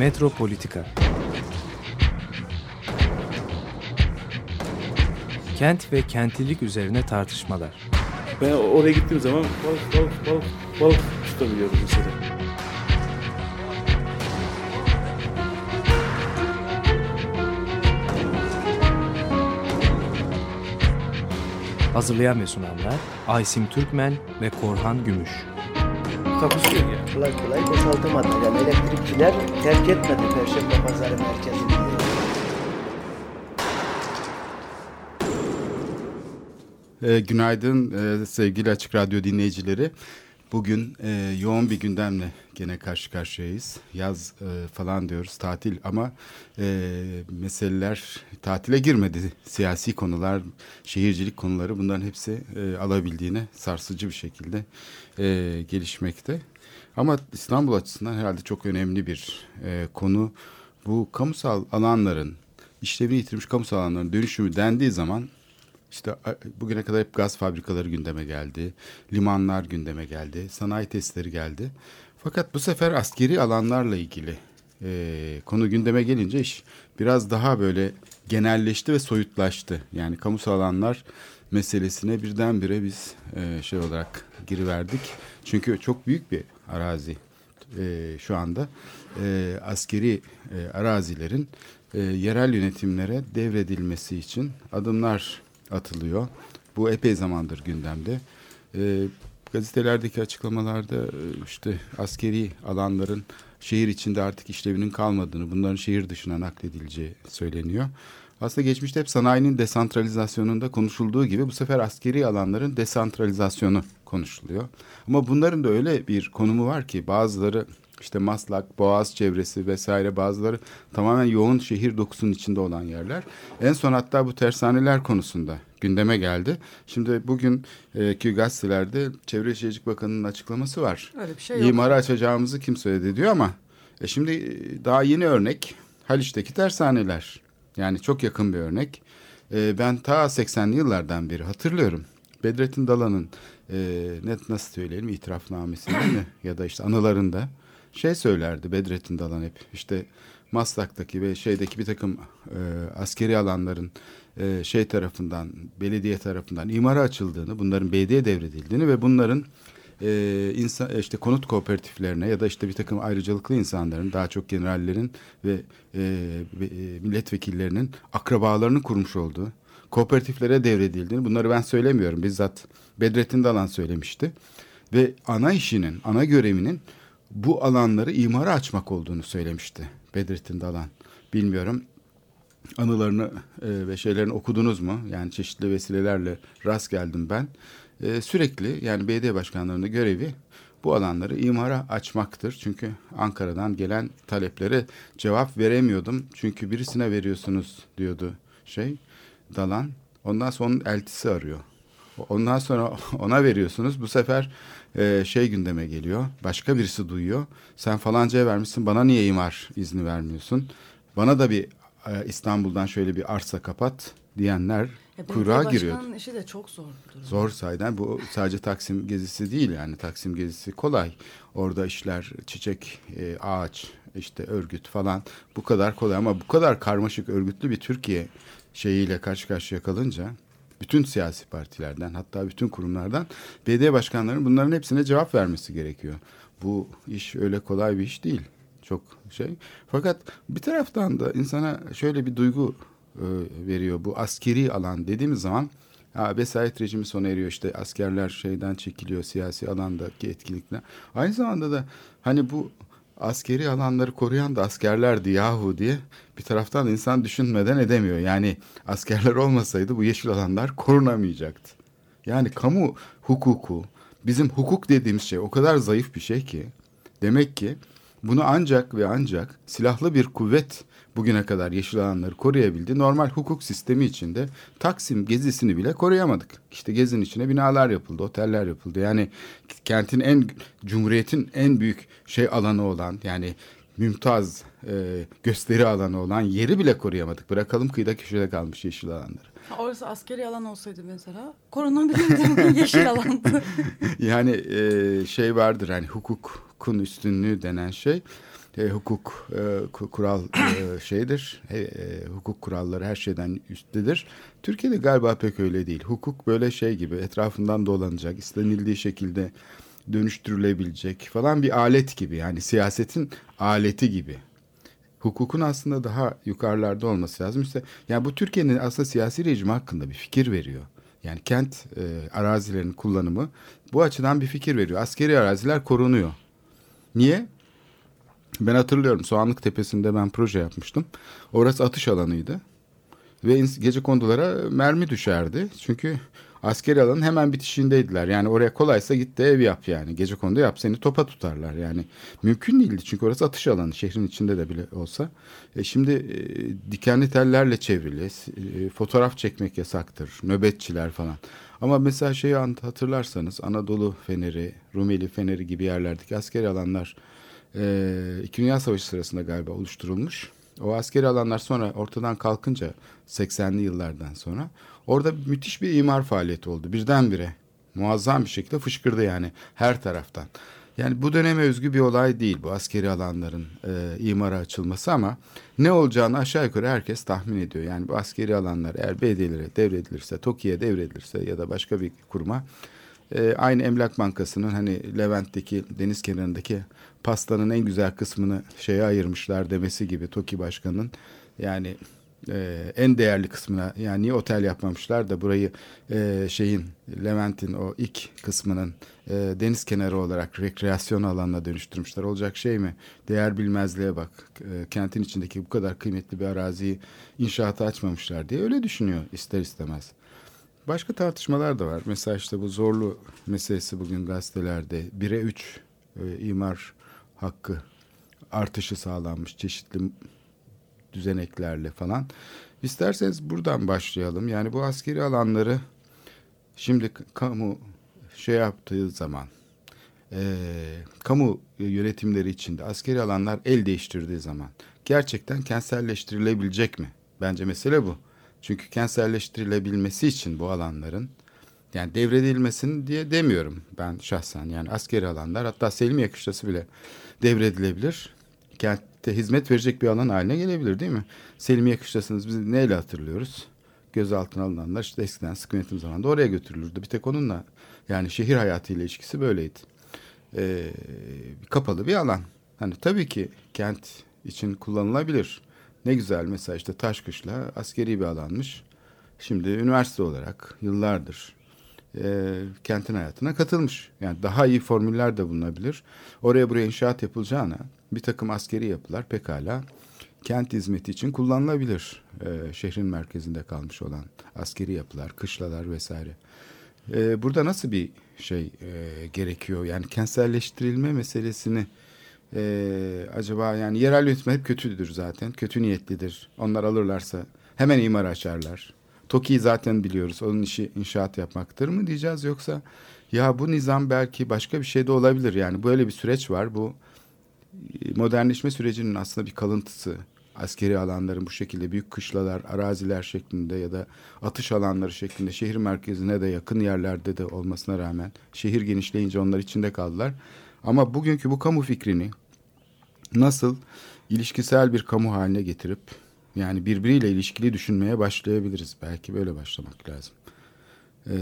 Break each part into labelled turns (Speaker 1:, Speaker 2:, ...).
Speaker 1: Metropolitika Kent ve kentlilik üzerine tartışmalar.
Speaker 2: Ben oraya gittiğim zaman balık balık balık balık tutabiliyorum mesela.
Speaker 1: Hazırlayan ve sunanlar Aysim Türkmen ve Korhan Gümüş.
Speaker 2: Takusuyor ya.
Speaker 3: kolay kolay boşaltamadı. Yani elektrikçiler terk etmedi Perşembe Pazarı merkezini.
Speaker 4: E, günaydın e, sevgili Açık Radyo dinleyicileri. Bugün e, yoğun bir gündemle gene karşı karşıyayız. Yaz e, falan diyoruz, tatil ama e, meseleler tatile girmedi. Siyasi konular, şehircilik konuları bunların hepsi e, alabildiğine sarsıcı bir şekilde e, gelişmekte. Ama İstanbul açısından herhalde çok önemli bir e, konu. Bu kamusal alanların, işlevini yitirmiş kamusal alanların dönüşümü dendiği zaman işte bugüne kadar hep gaz fabrikaları gündeme geldi, limanlar gündeme geldi, sanayi testleri geldi. Fakat bu sefer askeri alanlarla ilgili e, konu gündeme gelince iş biraz daha böyle genelleşti ve soyutlaştı. Yani kamusal alanlar meselesine birdenbire biz e, şey olarak giriverdik. Çünkü çok büyük bir arazi e, şu anda. E, askeri e, arazilerin e, yerel yönetimlere devredilmesi için adımlar atılıyor. Bu epey zamandır gündemde. E, gazetelerdeki açıklamalarda e, işte askeri alanların şehir içinde artık işlevinin kalmadığını, bunların şehir dışına nakledileceği söyleniyor. Aslında geçmişte hep sanayinin desantralizasyonunda konuşulduğu gibi bu sefer askeri alanların desantralizasyonu konuşuluyor. Ama bunların da öyle bir konumu var ki bazıları işte Maslak, Boğaz çevresi vesaire bazıları tamamen yoğun şehir dokusunun içinde olan yerler. En son hatta bu tersaneler konusunda gündeme geldi. Şimdi bugün e, gazetelerde Çevre Şehircilik Bakanı'nın açıklaması var.
Speaker 5: Öyle bir şey yok.
Speaker 4: İmarı açacağımızı kim söyledi diyor ama e şimdi e, daha yeni örnek Haliç'teki tersaneler. Yani çok yakın bir örnek. E, ben ta 80'li yıllardan beri hatırlıyorum. Bedrettin Dalan'ın e, net nasıl söyleyelim itirafnamesinde mi ya da işte anılarında şey söylerdi Bedrettin Dalan hep işte Maslak'taki ve şeydeki bir takım e, askeri alanların e, şey tarafından belediye tarafından imara açıldığını bunların BD'ye devredildiğini ve bunların e, insan işte konut kooperatiflerine ya da işte bir takım ayrıcalıklı insanların daha çok generallerin ve e, e, milletvekillerinin akrabalarını kurmuş olduğu kooperatiflere devredildiğini bunları ben söylemiyorum. Bizzat Bedrettin Dalan söylemişti. Ve ana işinin ana görevinin bu alanları imara açmak olduğunu söylemişti Bedrettin Dalan. Bilmiyorum anılarını e, ve şeylerini okudunuz mu? Yani çeşitli vesilelerle rast geldim ben. E, sürekli yani belediye başkanlarının görevi bu alanları imara açmaktır. Çünkü Ankara'dan gelen taleplere cevap veremiyordum. Çünkü birisine veriyorsunuz diyordu şey Dalan. Ondan sonra onun eltisi arıyor. Ondan sonra ona veriyorsunuz. Bu sefer e, şey gündeme geliyor. Başka birisi duyuyor. Sen falancaya vermişsin bana niye imar izni vermiyorsun? Bana da bir e, İstanbul'dan şöyle bir arsa kapat diyenler
Speaker 5: Ya
Speaker 4: kuyruğa giriyor.
Speaker 5: başkanının işi de çok zor bir durum.
Speaker 4: Zor sayeden bu sadece Taksim gezisi değil yani Taksim gezisi kolay. Orada işler çiçek, e, ağaç, işte örgüt falan bu kadar kolay ama bu kadar karmaşık örgütlü bir Türkiye şeyiyle karşı karşıya kalınca bütün siyasi partilerden hatta bütün kurumlardan belediye başkanlarının bunların hepsine cevap vermesi gerekiyor. Bu iş öyle kolay bir iş değil. Çok şey. Fakat bir taraftan da insana şöyle bir duygu e, veriyor. Bu askeri alan dediğimiz zaman ha, vesayet rejimi sona eriyor işte askerler şeyden çekiliyor siyasi alandaki etkinlikler. Aynı zamanda da hani bu askeri alanları koruyan da askerlerdi yahu diye bir taraftan insan düşünmeden edemiyor. Yani askerler olmasaydı bu yeşil alanlar korunamayacaktı. Yani kamu hukuku, bizim hukuk dediğimiz şey o kadar zayıf bir şey ki demek ki bunu ancak ve ancak silahlı bir kuvvet bugüne kadar yeşil alanları koruyabildi. Normal hukuk sistemi içinde Taksim gezisini bile koruyamadık. İşte gezinin içine binalar yapıldı, oteller yapıldı. Yani kentin en, cumhuriyetin en büyük şey alanı olan yani mümtaz e, gösteri alanı olan yeri bile koruyamadık. Bırakalım kıyıda köşede kalmış yeşil alanları.
Speaker 5: Orası askeri alan olsaydı mesela korunabilirdi yeşil alandı.
Speaker 4: yani e, şey vardır hani hukukun üstünlüğü denen şey. E, hukuk e, kural e, şeydir. E, e, hukuk kuralları her şeyden üsttedir. Türkiye'de galiba pek öyle değil. Hukuk böyle şey gibi etrafından dolanacak, istenildiği şekilde dönüştürülebilecek falan bir alet gibi. Yani siyasetin aleti gibi. Hukukun aslında daha yukarılarda olması lazım. İşte yani bu Türkiye'nin aslında siyasi rejimi hakkında bir fikir veriyor. Yani kent e, arazilerinin kullanımı bu açıdan bir fikir veriyor. Askeri araziler korunuyor. Niye? Ben hatırlıyorum Soğanlık Tepesi'nde ben proje yapmıştım. Orası atış alanıydı. Ve gece kondulara mermi düşerdi. Çünkü askeri alanın hemen bitişindeydiler. Yani oraya kolaysa git de ev yap yani. Gece kondu yap seni topa tutarlar yani. Mümkün değildi çünkü orası atış alanı şehrin içinde de bile olsa. E şimdi e, dikenli tellerle çevrili. E, fotoğraf çekmek yasaktır. Nöbetçiler falan. Ama mesela şeyi hatırlarsanız Anadolu Feneri, Rumeli Feneri gibi yerlerdeki askeri alanlar e, İki Dünya Savaşı sırasında galiba oluşturulmuş. O askeri alanlar sonra ortadan kalkınca 80'li yıllardan sonra orada müthiş bir imar faaliyeti oldu birdenbire. Muazzam bir şekilde fışkırdı yani her taraftan. Yani bu döneme özgü bir olay değil bu askeri alanların e, imara açılması ama ne olacağını aşağı yukarı herkes tahmin ediyor. Yani bu askeri alanlar eğer belediyelere devredilirse, TOKİ'ye devredilirse ya da başka bir kuruma e, aynı Emlak Bankası'nın hani Levent'teki deniz kenarındaki pastanın en güzel kısmını şeye ayırmışlar demesi gibi TOKİ Başkanı'nın yani e, en değerli kısmına yani niye otel yapmamışlar da burayı e, şeyin Levent'in o ilk kısmının e, deniz kenarı olarak rekreasyon alanına dönüştürmüşler. Olacak şey mi? Değer bilmezliğe bak. E, kentin içindeki bu kadar kıymetli bir araziyi inşaata açmamışlar diye öyle düşünüyor ister istemez. Başka tartışmalar da var. Mesela işte bu zorlu meselesi bugün gazetelerde 1'e 3 e, imar hakkı artışı sağlanmış çeşitli düzeneklerle falan. İsterseniz buradan başlayalım. Yani bu askeri alanları şimdi kamu şey yaptığı zaman e, kamu yönetimleri içinde askeri alanlar el değiştirdiği zaman gerçekten kentselleştirilebilecek mi? Bence mesele bu. Çünkü kentselleştirilebilmesi için bu alanların yani devredilmesin diye demiyorum ben şahsen. Yani askeri alanlar hatta Selimiye Kışlası bile devredilebilir. Kentte hizmet verecek bir alan haline gelebilir değil mi? Selimiye Kışlası'nı biz neyle hatırlıyoruz? Gözaltına alınanlar işte eskiden sıkı yönetim zamanında oraya götürülürdü. Bir tek onunla yani şehir hayatıyla ilişkisi böyleydi. Ee, kapalı bir alan. Hani tabii ki kent için kullanılabilir. Ne güzel mesela işte Taşkışla askeri bir alanmış. Şimdi üniversite olarak yıllardır e, kentin hayatına katılmış. Yani daha iyi formüller de bulunabilir. Oraya buraya inşaat yapılacağına bir takım askeri yapılar pekala kent hizmeti için kullanılabilir. E, şehrin merkezinde kalmış olan askeri yapılar, kışlalar vesaire. E, burada nasıl bir şey e, gerekiyor? Yani kentselleştirilme meselesini e, acaba yani yerel yönetim hep kötüdür zaten. Kötü niyetlidir. Onlar alırlarsa hemen imar açarlar. TOKİ'yi zaten biliyoruz. Onun işi inşaat yapmaktır mı diyeceğiz yoksa ya bu nizam belki başka bir şey de olabilir. Yani böyle bir süreç var. Bu e, modernleşme sürecinin aslında bir kalıntısı. Askeri alanların bu şekilde büyük kışlalar, araziler şeklinde ya da atış alanları şeklinde şehir merkezine de yakın yerlerde de olmasına rağmen şehir genişleyince onlar içinde kaldılar. Ama bugünkü bu kamu fikrini nasıl ilişkisel bir kamu haline getirip yani birbiriyle ilişkili düşünmeye başlayabiliriz. Belki böyle başlamak lazım. Ee,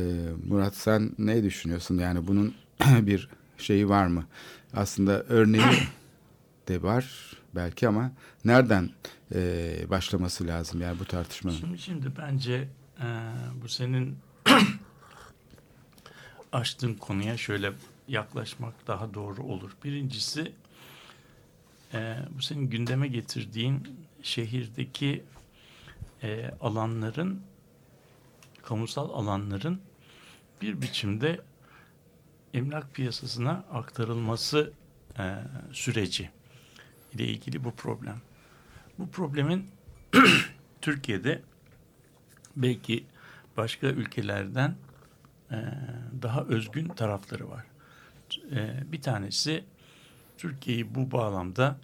Speaker 4: Murat sen ne düşünüyorsun? Yani bunun bir şeyi var mı? Aslında örneği de var belki ama nereden e, başlaması lazım yani bu tartışmanın?
Speaker 6: Şimdi, şimdi bence e, bu senin açtığın konuya şöyle yaklaşmak daha doğru olur. Birincisi e, bu senin gündeme getirdiğin şehirdeki e, alanların kamusal alanların bir biçimde emlak piyasasına aktarılması e, süreci ile ilgili bu problem. Bu problemin Türkiye'de belki başka ülkelerden e, daha özgün tarafları var. E, bir tanesi Türkiye'yi bu bağlamda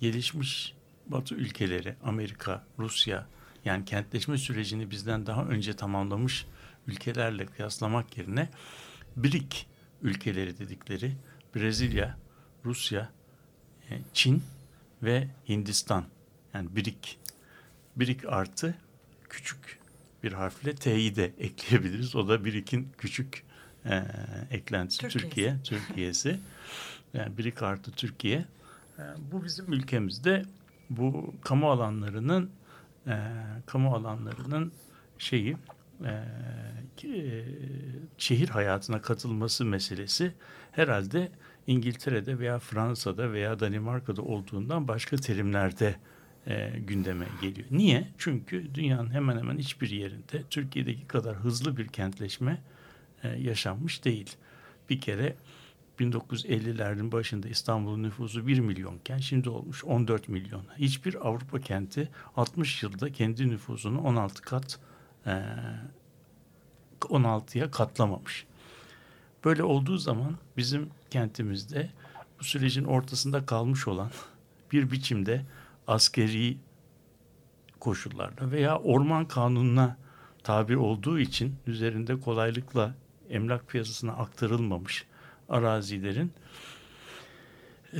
Speaker 6: gelişmiş Batı ülkeleri, Amerika, Rusya yani kentleşme sürecini bizden daha önce tamamlamış ülkelerle kıyaslamak yerine BRIC ülkeleri dedikleri Brezilya, Rusya, e, Çin ve Hindistan. Yani birik. Birik artı küçük bir harfle T'yi de ekleyebiliriz. O da birikin küçük e, eklentisi
Speaker 5: Türkiye'si.
Speaker 6: Türkiye, Türkiye'si. Yani birik artı Türkiye. E, bu bizim ülkemizde bu kamu alanlarının e, kamu alanlarının şeyi e, e, şehir hayatına katılması meselesi herhalde İngiltere'de veya Fransa'da veya Danimarka'da olduğundan başka terimlerde e, gündeme geliyor. Niye? Çünkü dünyanın hemen hemen hiçbir yerinde Türkiye'deki kadar hızlı bir kentleşme e, yaşanmış değil. Bir kere 1950'lerin başında İstanbul'un nüfusu 1 milyonken şimdi olmuş 14 milyon. Hiçbir Avrupa kenti 60 yılda kendi nüfusunu 16 kat e, 16'ya katlamamış. Böyle olduğu zaman bizim kentimizde bu sürecin ortasında kalmış olan bir biçimde askeri koşullarda veya orman kanununa tabi olduğu için üzerinde kolaylıkla emlak piyasasına aktarılmamış arazilerin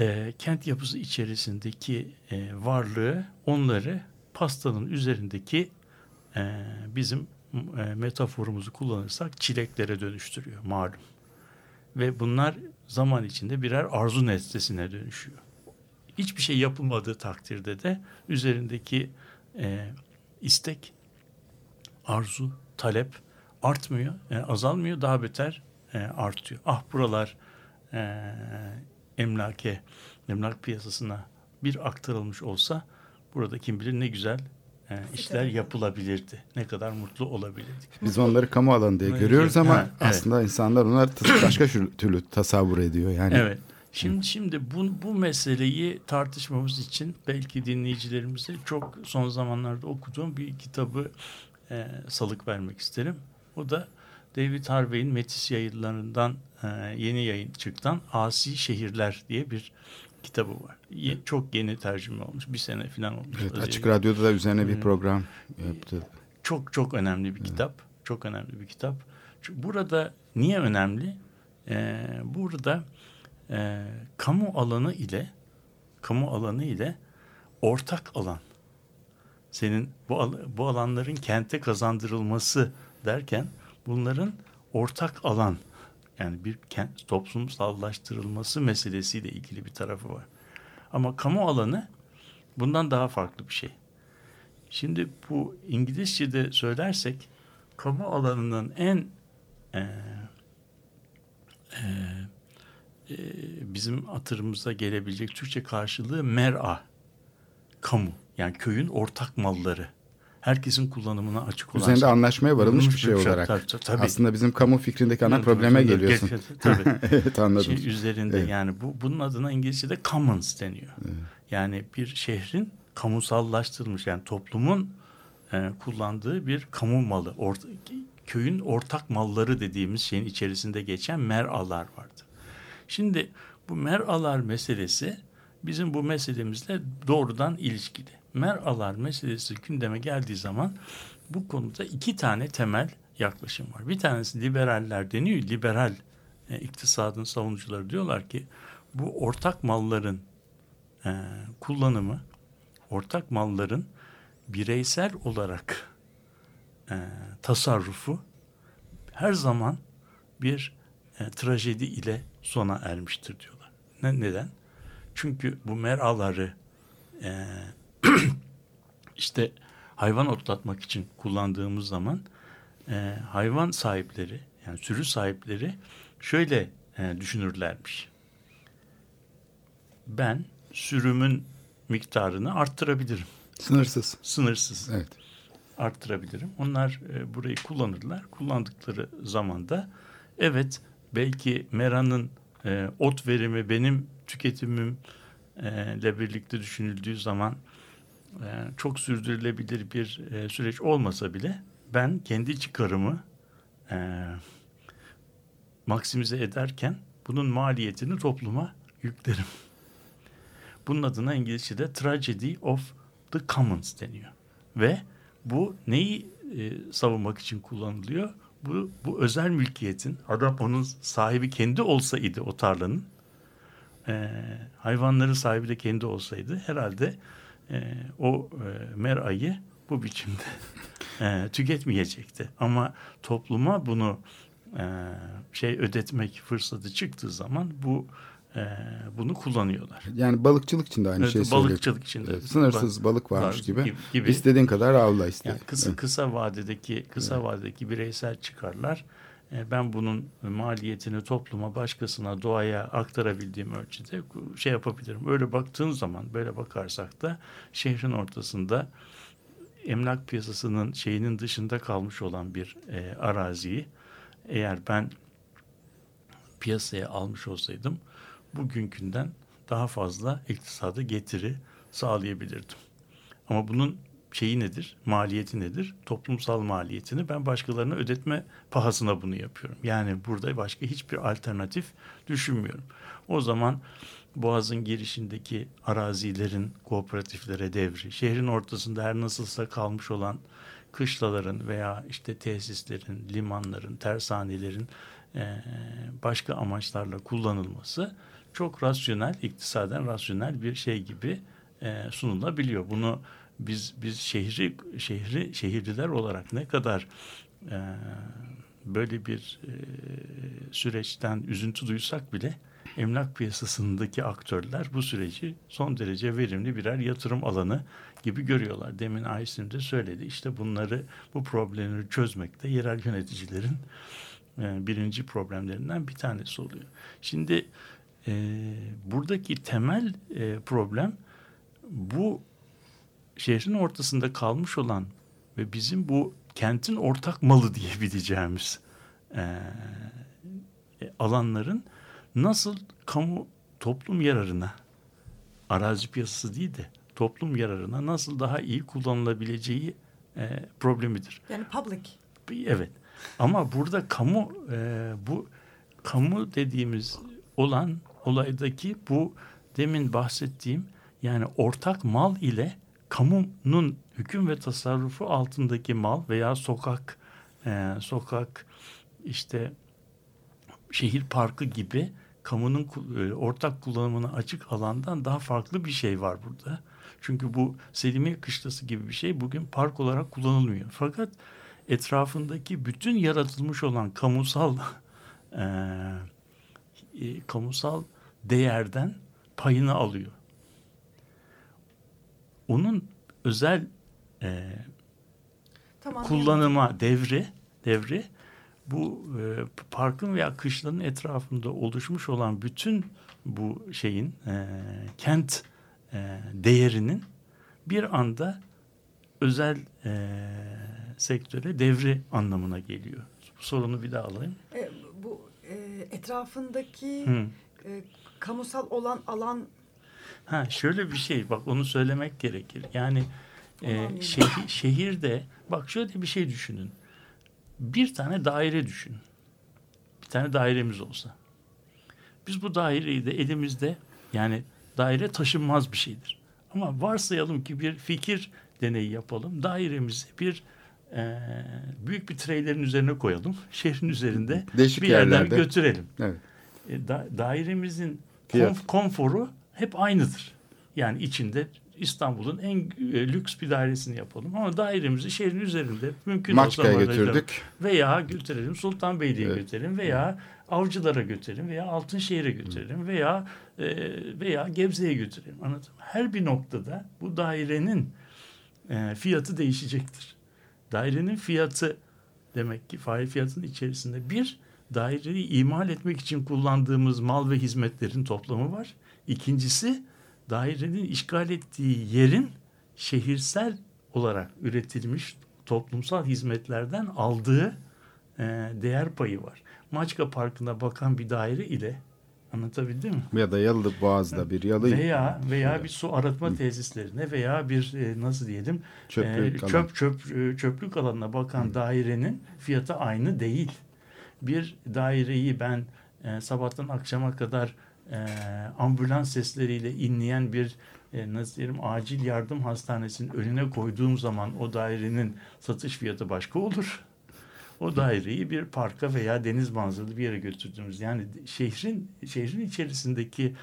Speaker 6: e, kent yapısı içerisindeki e, varlığı onları pastanın üzerindeki e, bizim e, metaforumuzu kullanırsak çileklere dönüştürüyor malum. Ve bunlar zaman içinde birer arzu nesnesine dönüşüyor. Hiçbir şey yapılmadığı takdirde de üzerindeki e, istek, arzu, talep artmıyor, e, azalmıyor, daha beter e, artıyor. Ah buralar e, emlake, emlak piyasasına bir aktarılmış olsa burada kim bilir ne güzel e, işler yapılabilirdi. Ne kadar mutlu olabilirdik.
Speaker 4: Biz onları kamu alanı diye görüyoruz ama
Speaker 6: ha, evet.
Speaker 4: aslında insanlar onları tas- başka türlü tasavvur ediyor. Yani
Speaker 6: Evet. Şimdi şimdi bu bu meseleyi tartışmamız için belki dinleyicilerimize çok son zamanlarda okuduğum bir kitabı e, salık vermek isterim. O da David Harvey'in Metis yayınlarından e, yeni yayın çıktan Asi Şehirler diye bir kitabı var. Ye- çok yeni tercüme olmuş. Bir sene falan olmuş.
Speaker 4: evet. Açık Radyo'da da üzerine bir program yaptı.
Speaker 6: Çok çok önemli bir kitap. Çok önemli bir kitap. Çünkü burada niye önemli? Ee, burada e, kamu alanı ile kamu alanı ile ortak alan. Senin bu bu alanların kente kazandırılması derken bunların ortak alan yani bir kent toplumsallaştırılması meselesiyle ilgili bir tarafı var. Ama kamu alanı bundan daha farklı bir şey. Şimdi bu İngilizce'de söylersek kamu alanının en e, e, e, bizim hatırımıza gelebilecek Türkçe karşılığı mer'a. Kamu. Yani köyün ortak malları. Herkesin kullanımına açık olan.
Speaker 4: Üzerinde
Speaker 6: şey.
Speaker 4: anlaşmaya varılmış bir şey olarak.
Speaker 6: tabii, tabii.
Speaker 4: Aslında bizim kamu fikrindeki ana probleme
Speaker 6: tabii,
Speaker 4: geliyorsun.
Speaker 6: Tabii.
Speaker 4: evet anladım.
Speaker 6: şey üzerinde
Speaker 4: Evet.
Speaker 6: yani bu bunun adına İngilizce'de commons deniyor. Yani bir şehrin kamusallaştırılmış yani toplumun e, kullandığı bir kamu malı. Orta, köyün ortak malları dediğimiz şeyin içerisinde geçen mer'alar vardır. Şimdi bu mer'alar meselesi bizim bu meselemizle doğrudan ilişkili. Mer'alar meselesi gündeme geldiği zaman bu konuda iki tane temel yaklaşım var. Bir tanesi liberaller deniyor. Liberal e, iktisadın savunucuları diyorlar ki bu ortak malların e, kullanımı, ortak malların bireysel olarak e, tasarrufu her zaman bir e, trajedi ile sona ermiştir diyorlar. Ne, neden? Çünkü bu meraları e, işte hayvan otlatmak için kullandığımız zaman e, hayvan sahipleri yani sürü sahipleri şöyle e, düşünürlermiş. Ben sürümün miktarını arttırabilirim.
Speaker 4: Sınırsız.
Speaker 6: Sınırsız
Speaker 4: Evet.
Speaker 6: arttırabilirim. Onlar e, burayı kullanırlar. Kullandıkları zaman da evet belki meranın e, ot verimi benim tüketimim e, ile birlikte düşünüldüğü zaman e, çok sürdürülebilir bir e, süreç olmasa bile ben kendi çıkarımı e, maksimize ederken bunun maliyetini topluma yüklerim. Bunun adına İngilizce'de tragedy of the commons deniyor. Ve bu neyi e, savunmak için kullanılıyor? Bu, bu özel mülkiyetin adam onun sahibi kendi olsaydı o tarlanın hayvanların sahibi de kendi olsaydı herhalde e, o e, merayı bu biçimde e, tüketmeyecekti. Ama topluma bunu e, şey ödetmek fırsatı çıktığı zaman bu e, bunu kullanıyorlar.
Speaker 4: Yani balıkçılık için de aynı
Speaker 6: Evet,
Speaker 4: şeyi söylüyor.
Speaker 6: balıkçılık için de.
Speaker 4: Evet, sınırsız balık varmış
Speaker 6: Var-
Speaker 4: gibi.
Speaker 6: gibi-.
Speaker 4: İstediğin kadar avla iste.
Speaker 6: Yani kısa kısa vadedeki kısa vadedeki bireysel çıkarlar ben bunun maliyetini topluma, başkasına, doğaya aktarabildiğim ölçüde şey yapabilirim. Öyle baktığın zaman, böyle bakarsak da şehrin ortasında emlak piyasasının şeyinin dışında kalmış olan bir e, araziyi eğer ben piyasaya almış olsaydım bugünkünden daha fazla iktisada getiri sağlayabilirdim. Ama bunun şeyi nedir? Maliyeti nedir? Toplumsal maliyetini ben başkalarına ödetme pahasına bunu yapıyorum. Yani burada başka hiçbir alternatif düşünmüyorum. O zaman Boğaz'ın girişindeki arazilerin kooperatiflere devri, şehrin ortasında her nasılsa kalmış olan kışlaların veya işte tesislerin, limanların, tersanelerin başka amaçlarla kullanılması çok rasyonel, iktisaden rasyonel bir şey gibi sunulabiliyor. Bunu biz biz şehri şehri şehirliler olarak ne kadar eee, böyle bir eee, süreçten üzüntü duysak bile emlak piyasasındaki aktörler bu süreci son derece verimli birer yatırım alanı gibi görüyorlar. Demin Aysim de söyledi. İşte bunları bu problemleri çözmekte yerel yöneticilerin e, birinci problemlerinden bir tanesi oluyor. Şimdi e, buradaki temel e, problem bu şehrin ortasında kalmış olan ve bizim bu kentin ortak malı diyebileceğimiz e, alanların nasıl kamu toplum yararına arazi piyasası değil de toplum yararına nasıl daha iyi kullanılabileceği e, problemidir.
Speaker 5: Yani public.
Speaker 6: Evet. Ama burada kamu e, bu kamu dediğimiz olan olaydaki bu demin bahsettiğim yani ortak mal ile kamunun hüküm ve tasarrufu altındaki mal veya sokak e, sokak işte şehir parkı gibi kamunun e, ortak kullanımına açık alandan daha farklı bir şey var burada. Çünkü bu Selimiye Kışlası gibi bir şey bugün park olarak kullanılmıyor. Fakat etrafındaki bütün yaratılmış olan kamusal e, e, kamusal değerden payını alıyor. Onun özel e,
Speaker 5: Tamam.
Speaker 6: kullanıma devri devri bu e, parkın veya kışlanın etrafında oluşmuş olan bütün bu şeyin e, kent e, değerinin bir anda özel e, sektöre devri anlamına geliyor. Bu sorunu bir daha alayım.
Speaker 5: E, bu e, etrafındaki
Speaker 6: Hı.
Speaker 5: e, kamusal olan alan
Speaker 6: Ha şöyle bir şey bak onu söylemek gerekir. Yani e, şehir, şehirde bak şöyle bir şey düşünün. Bir tane daire düşünün. Bir tane dairemiz olsa. Biz bu daireyi de elimizde yani daire taşınmaz bir şeydir. Ama varsayalım ki bir fikir deneyi yapalım. Dairemizi bir e, büyük bir treylerin üzerine koyalım. Şehrin üzerinde
Speaker 4: Değişik
Speaker 6: bir yerden
Speaker 4: yerlerde.
Speaker 6: götürelim.
Speaker 4: Evet.
Speaker 6: E, da, dairemizin konf- konforu hep aynıdır. Yani içinde İstanbul'un en e, lüks bir dairesini yapalım. Ama dairemizi şehrin üzerinde mümkün
Speaker 4: Maçka'ya
Speaker 6: olsa
Speaker 4: götürdük.
Speaker 6: Veya götürelim Sultanbeyli'ye
Speaker 4: Evet.
Speaker 6: götürelim veya Avcılar'a götürelim veya Altınşehir'e götürelim veya e, veya Gebze'ye götürelim. Anladın mı? Her bir noktada bu dairenin e, fiyatı değişecektir. Dairenin fiyatı demek ki fail fiyatının içerisinde bir daireyi imal etmek için kullandığımız mal ve hizmetlerin toplamı var. İkincisi dairenin işgal ettiği yerin şehirsel olarak üretilmiş toplumsal hizmetlerden aldığı e, değer payı var. Maçka Parkı'na bakan bir daire ile anlatabildim mi?
Speaker 4: Ya da Yalı Boğaz'da bir yalı
Speaker 6: Veya veya bir su arıtma tesislerine veya bir e, nasıl diyelim
Speaker 4: Çöplük
Speaker 6: e, çöp çöp e, çöplük alanına bakan dairenin fiyatı aynı değil. Bir daireyi ben e, sabahtan akşama kadar e, ambulans sesleriyle inleyen bir e, nasıl diyelim acil yardım hastanesinin önüne koyduğum zaman o dairenin satış fiyatı başka olur. o daireyi bir parka veya deniz manzaralı bir yere götürdüğümüz yani şehrin şehrin içerisindeki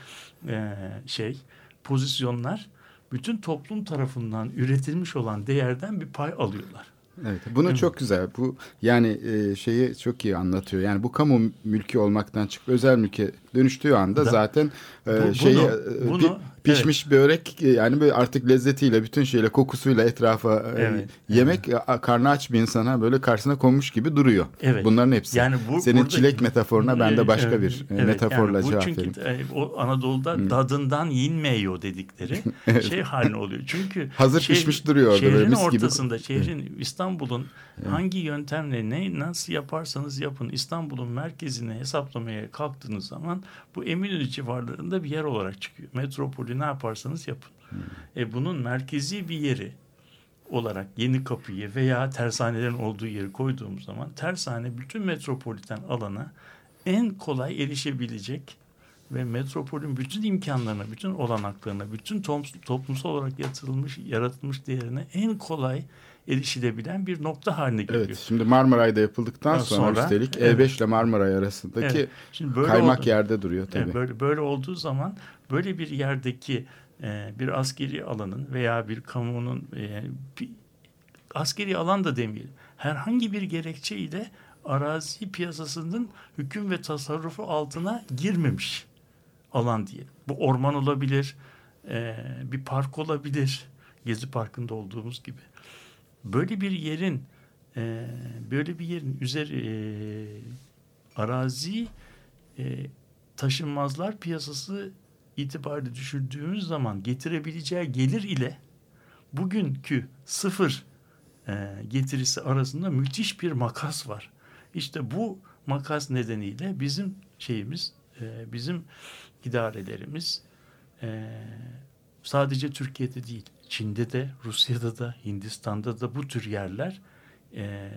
Speaker 6: e, şey pozisyonlar bütün toplum tarafından üretilmiş olan değerden bir pay alıyorlar.
Speaker 4: Evet, bunu çok güzel. Bu yani e, şeyi çok iyi anlatıyor. Yani bu kamu mülkü olmaktan çıkıp özel mülke dönüştüğü anda
Speaker 6: Da-
Speaker 4: zaten e,
Speaker 6: Bu-
Speaker 4: şeyi
Speaker 6: bunu-
Speaker 4: e,
Speaker 6: bunu-
Speaker 4: pi- pişmiş börek e, yani böyle artık lezzetiyle, bütün şeyle, kokusuyla etrafa e,
Speaker 6: Evet,
Speaker 4: yemek e, karnı aç bir insana böyle karşısına konmuş gibi duruyor.
Speaker 6: Evet.
Speaker 4: Bunların hepsi.
Speaker 6: Yani bu-
Speaker 4: Senin
Speaker 6: burada-
Speaker 4: çilek metaforuna ben de başka
Speaker 6: Evet,
Speaker 4: bir e,
Speaker 6: evet,
Speaker 4: metaforla
Speaker 6: yani bu
Speaker 4: cevap
Speaker 6: çünkü,
Speaker 4: vereyim.
Speaker 6: o Anadolu'da dadından yinmiyor dedikleri şey haline oluyor. Çünkü
Speaker 4: Hazır pişmiş duruyor orada böyle
Speaker 6: şehrin
Speaker 4: mis gibi.
Speaker 6: ortasında, şehrin İstanbul'un hangi yöntemle ne nasıl yaparsanız yapın İstanbul'un merkezini hesaplamaya kalktığınız zaman bu Eminönü civarlarında bir yer olarak çıkıyor. Metropolü ne yaparsanız yapın. E, bunun merkezi bir yeri olarak yeni kapıyı veya tersanelerin olduğu yeri koyduğumuz zaman tersane bütün metropoliten alana en kolay erişebilecek ve metropolün bütün imkanlarına, bütün olanaklarına, bütün toplumsal olarak yatırılmış, yaratılmış değerine en kolay erişilebilen bir nokta haline geliyor.
Speaker 4: Evet, şimdi Marmaray'da yapıldıktan sonra,
Speaker 6: sonra,
Speaker 4: üstelik
Speaker 6: evet.
Speaker 4: E5 ile Marmaray arasındaki
Speaker 6: Evet. Şimdi böyle
Speaker 4: kaymak
Speaker 6: oldu-
Speaker 4: yerde duruyor tabii.
Speaker 6: Evet, böyle böyle olduğu zaman böyle bir yerdeki e, bir askeri alanın veya bir kamunun e, bir, askeri alan da demeyelim. Herhangi bir gerekçe ile arazi piyasasının hüküm ve tasarrufu altına girmemiş alan diye. Bu orman olabilir, e, bir park olabilir. Gezi Parkı'nda olduğumuz gibi. Böyle bir yerin e, böyle bir yerin üzeri e, arazi e, taşınmazlar piyasası itibariyle düşürdüğümüz zaman getirebileceği gelir ile bugünkü sıfır e, getirisi arasında müthiş bir makas var. İşte bu makas nedeniyle bizim şeyimiz, e, bizim idarelerimiz e, sadece Türkiye'de değil, Çin'de de, Rusya'da da, Hindistan'da da bu tür yerler, e,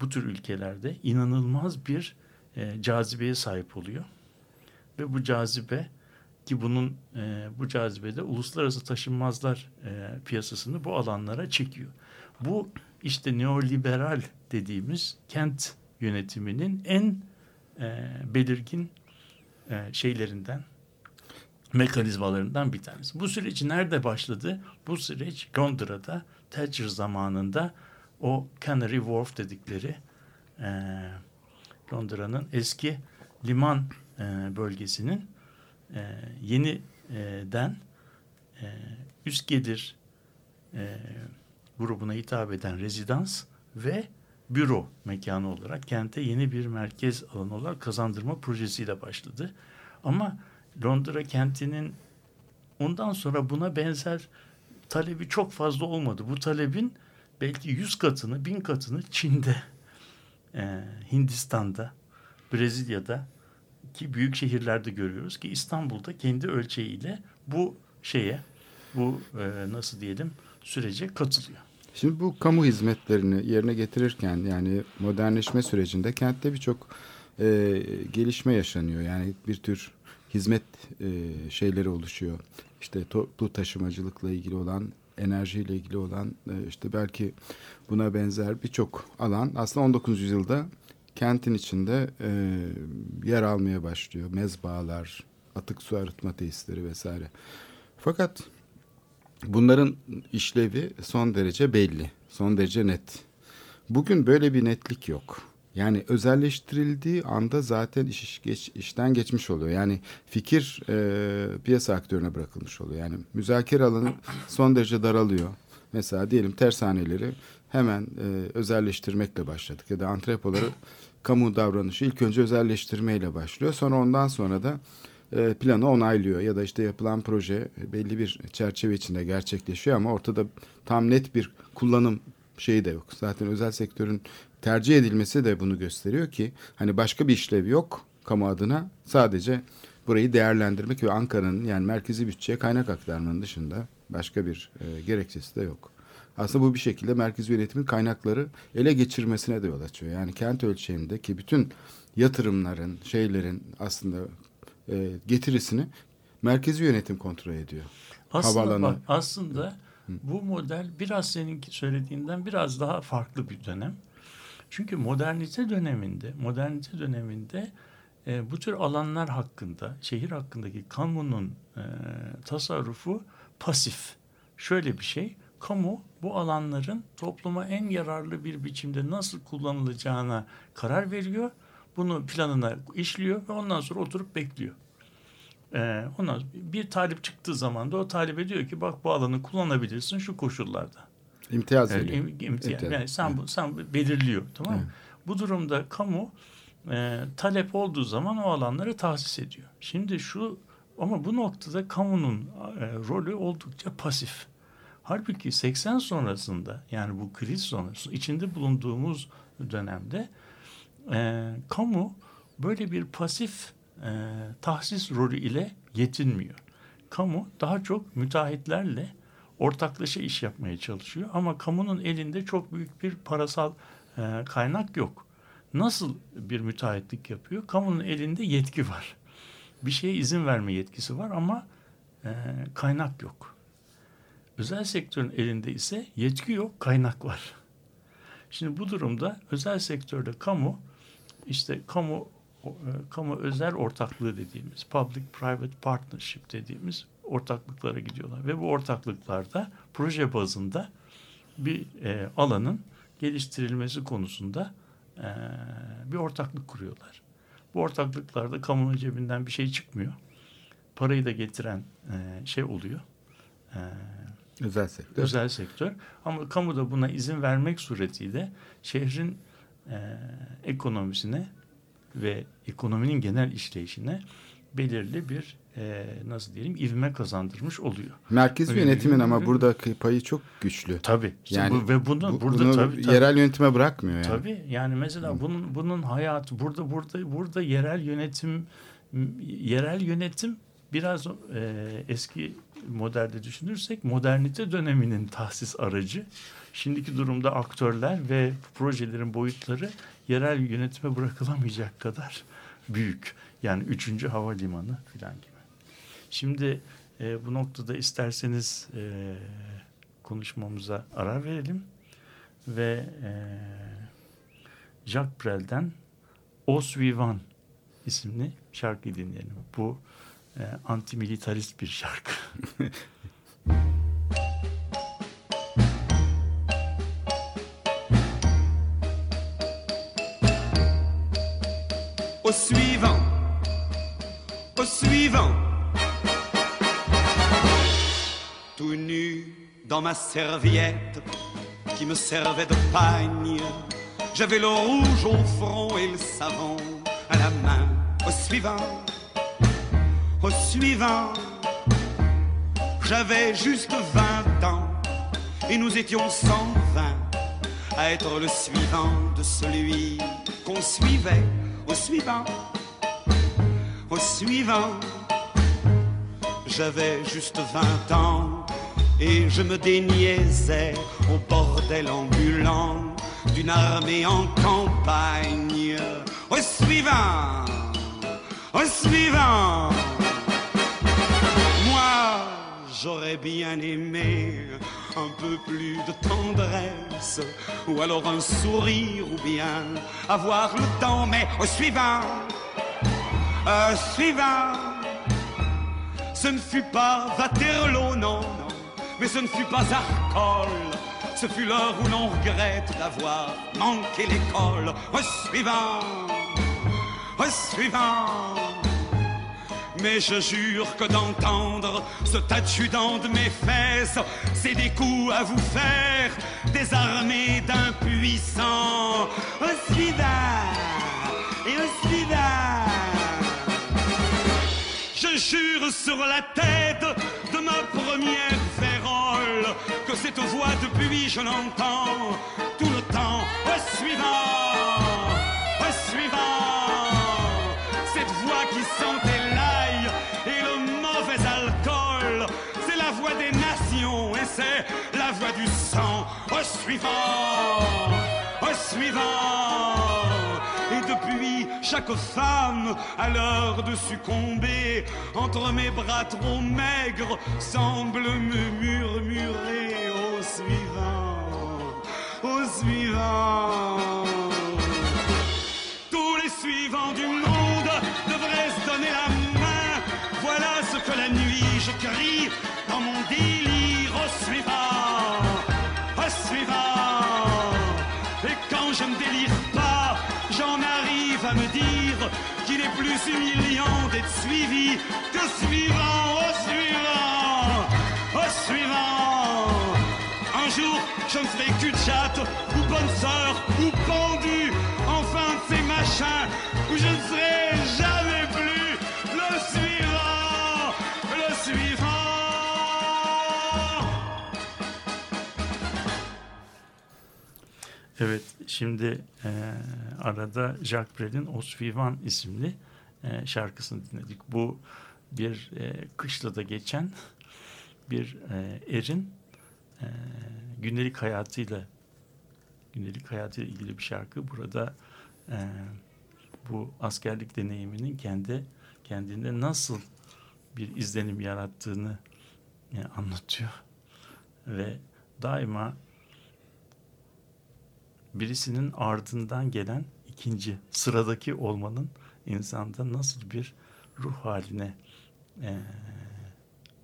Speaker 6: bu tür ülkelerde inanılmaz bir e, cazibeye sahip oluyor. Ve bu cazibe ki bunun e, bu cazibede uluslararası taşınmazlar e, piyasasını bu alanlara çekiyor. Bu işte neoliberal dediğimiz kent yönetiminin en e, belirgin e, şeylerinden mekanizmalarından bir tanesi. Bu süreç nerede başladı? Bu süreç Londra'da Thatcher zamanında o Canary Wharf dedikleri e, Londra'nın eski liman e, bölgesinin e, yeniden e, üst gelir e, grubuna hitap eden rezidans ve büro mekanı olarak kente yeni bir merkez alanı olarak kazandırma projesiyle başladı. Ama Londra kentinin ondan sonra buna benzer talebi çok fazla olmadı. Bu talebin belki yüz katını, bin katını Çin'de, e, Hindistan'da, Brezilya'da ki büyük şehirlerde görüyoruz ki İstanbul'da kendi ölçeğiyle bu şeye, bu e, nasıl diyelim sürece katılıyor.
Speaker 4: Şimdi bu kamu hizmetlerini yerine getirirken yani modernleşme sürecinde kentte birçok e, gelişme yaşanıyor. Yani bir tür hizmet e, şeyleri oluşuyor. İşte toplu taşımacılıkla ilgili olan, enerjiyle ilgili olan e, işte belki buna benzer birçok alan aslında 19. yüzyılda kentin içinde e, yer almaya başlıyor. Mezbahalar, atık su arıtma tesisleri vesaire. Fakat bunların işlevi son derece belli, son derece net. Bugün böyle bir netlik yok. Yani özelleştirildiği anda zaten iş geç, işten geçmiş oluyor. Yani fikir e, piyasa aktörüne bırakılmış oluyor. Yani müzakere alanı son derece daralıyor. Mesela diyelim tersaneleri hemen e, özelleştirmekle başladık ya da antrepoları kamu davranışı ilk önce özelleştirmeyle başlıyor. Sonra ondan sonra da e, planı onaylıyor ya da işte yapılan proje belli bir çerçeve içinde gerçekleşiyor ama ortada tam net bir kullanım şeyi de yok. Zaten özel sektörün tercih edilmesi de bunu gösteriyor ki hani başka bir işlev yok kamu adına sadece burayı değerlendirmek ve Ankara'nın yani merkezi bütçeye kaynak aktarmanın dışında başka bir e, gerekçesi de yok. Aslında bu bir şekilde merkezi yönetimin kaynakları ele geçirmesine de yol açıyor. Yani kent ölçeğindeki bütün yatırımların, şeylerin aslında e, getirisini merkezi yönetim kontrol ediyor.
Speaker 6: Aslında
Speaker 4: Havaalanı.
Speaker 6: bak, aslında bu model biraz seninki söylediğinden biraz daha farklı bir dönem. Çünkü modernite döneminde, modernite döneminde e, bu tür alanlar hakkında, şehir hakkındaki kamunun e, tasarrufu pasif. Şöyle bir şey, kamu bu alanların topluma en yararlı bir biçimde nasıl kullanılacağına karar veriyor. Bunu planına işliyor ve ondan sonra oturup bekliyor. Ee, ondan bir talip çıktığı zaman da o talibe diyor ki bak bu alanı kullanabilirsin şu koşullarda.
Speaker 4: İmtiyaz
Speaker 6: Evet,
Speaker 4: veriyor.
Speaker 6: im- imtiyaz.
Speaker 4: İmtiyaz.
Speaker 6: Yani sen, bu- sen belirliyor tamam mı? Bu durumda kamu e, talep olduğu zaman o alanları tahsis ediyor. Şimdi şu ama bu noktada kamunun e, rolü oldukça pasif. Halbuki 80 sonrasında yani bu kriz sonrası içinde bulunduğumuz dönemde e, kamu böyle bir pasif e, tahsis rolü ile yetinmiyor. Kamu daha çok müteahhitlerle ortaklaşa iş yapmaya çalışıyor ama kamunun elinde çok büyük bir parasal e, kaynak yok. Nasıl bir müteahhitlik yapıyor? Kamunun elinde yetki var. Bir şeye izin verme yetkisi var ama e, kaynak yok. Özel sektörün elinde ise yetki yok, kaynak var. Şimdi bu durumda özel sektörde kamu işte kamu e, kamu özel ortaklığı dediğimiz public private partnership dediğimiz ortaklıklara gidiyorlar ve bu ortaklıklarda proje bazında bir e, alanın geliştirilmesi konusunda e, bir ortaklık kuruyorlar. Bu ortaklıklarda kamunun cebinden bir şey çıkmıyor. Parayı da getiren e, şey oluyor. E,
Speaker 4: Özel sektör.
Speaker 6: özel sektör. Ama kamu da buna izin vermek suretiyle şehrin e, ekonomisine ve ekonominin genel işleyişine belirli bir e, nasıl diyelim ivme kazandırmış oluyor.
Speaker 4: Merkez
Speaker 6: Öyle
Speaker 4: yönetimin ama burada payı çok güçlü.
Speaker 6: Tabii. İşte
Speaker 4: Yani
Speaker 6: bu, ve bunu
Speaker 4: Bu-
Speaker 6: burada
Speaker 4: bunu
Speaker 6: tabii, tabii.
Speaker 4: yerel yönetime bırakmıyor yani.
Speaker 6: Tabii yani mesela bunun bunun hayatı burada burada burada yerel yönetim yerel yönetim biraz e, eski modelde düşünürsek modernite döneminin tahsis aracı. Şimdiki durumda aktörler ve projelerin boyutları yerel yönetime bırakılamayacak kadar büyük. Yani üçüncü havalimanı falan gibi. Şimdi e, bu noktada isterseniz e, konuşmamıza ara verelim ve e, Jacques Brel'den O Suivant isimli şarkıyı dinleyelim. Bu e, antimilitarist bir şarkı.
Speaker 7: Au suivant, au suivant. Tout nu dans ma serviette qui me servait de pagne. J'avais le rouge au front et le savon à la main. Au suivant, au suivant. J'avais juste 20 ans et nous étions 120 à être le suivant de celui qu'on suivait. Au suivant, au suivant. J'avais juste 20 ans et je me déniaisais au bordel ambulant d'une armée en campagne. Au suivant, au suivant. Moi, j'aurais bien aimé un peu plus de tendresse, ou alors un sourire, ou bien avoir le temps, mais au suivant, au suivant. Ce ne fut pas Waterloo, non, non, mais ce ne fut pas Arcole. Ce fut l'heure où l'on regrette d'avoir manqué l'école. Au suivant, au suivant. Mais je jure que d'entendre ce adjudant de mes fesses, c'est des coups à vous faire, des armées d'impuissants. Au suivant, et au suivant. Je jure sur la tête de ma première férole que cette voix depuis je l'entends tout le temps. Au suivant, au suivant, cette voix qui sentait l'ail et le mauvais alcool, c'est la voix des nations et c'est la voix du sang. Au suivant, au suivant. Et depuis, chaque femme, à l'heure de succomber, entre mes bras trop maigres, semble me murmurer au suivant, au suivant. vivants du monde devraient se donner la main. Voilà ce que la nuit je crie dans mon délire au suivant, au suivant. Humiliant d'être suivi que suivant, au suivant, au suivant. Un jour, je ne serai qu'une chatte, ou bonne sœur, ou pendu, enfin de ces machins, où je ne serai jamais plus le suivant, le suivant.
Speaker 6: Evet, şimdi arada Jacques Brel'in O Suivant isimli e, şarkısını dinledik. Bu bir e, kışlada geçen bir e, erin e, gündelik hayatıyla gündelik hayatıyla ilgili bir şarkı. Burada e, bu askerlik deneyiminin kendi kendinde nasıl bir izlenim yarattığını e, anlatıyor ve daima birisinin ardından gelen ikinci sıradaki olmanın insanda nasıl bir ruh haline e,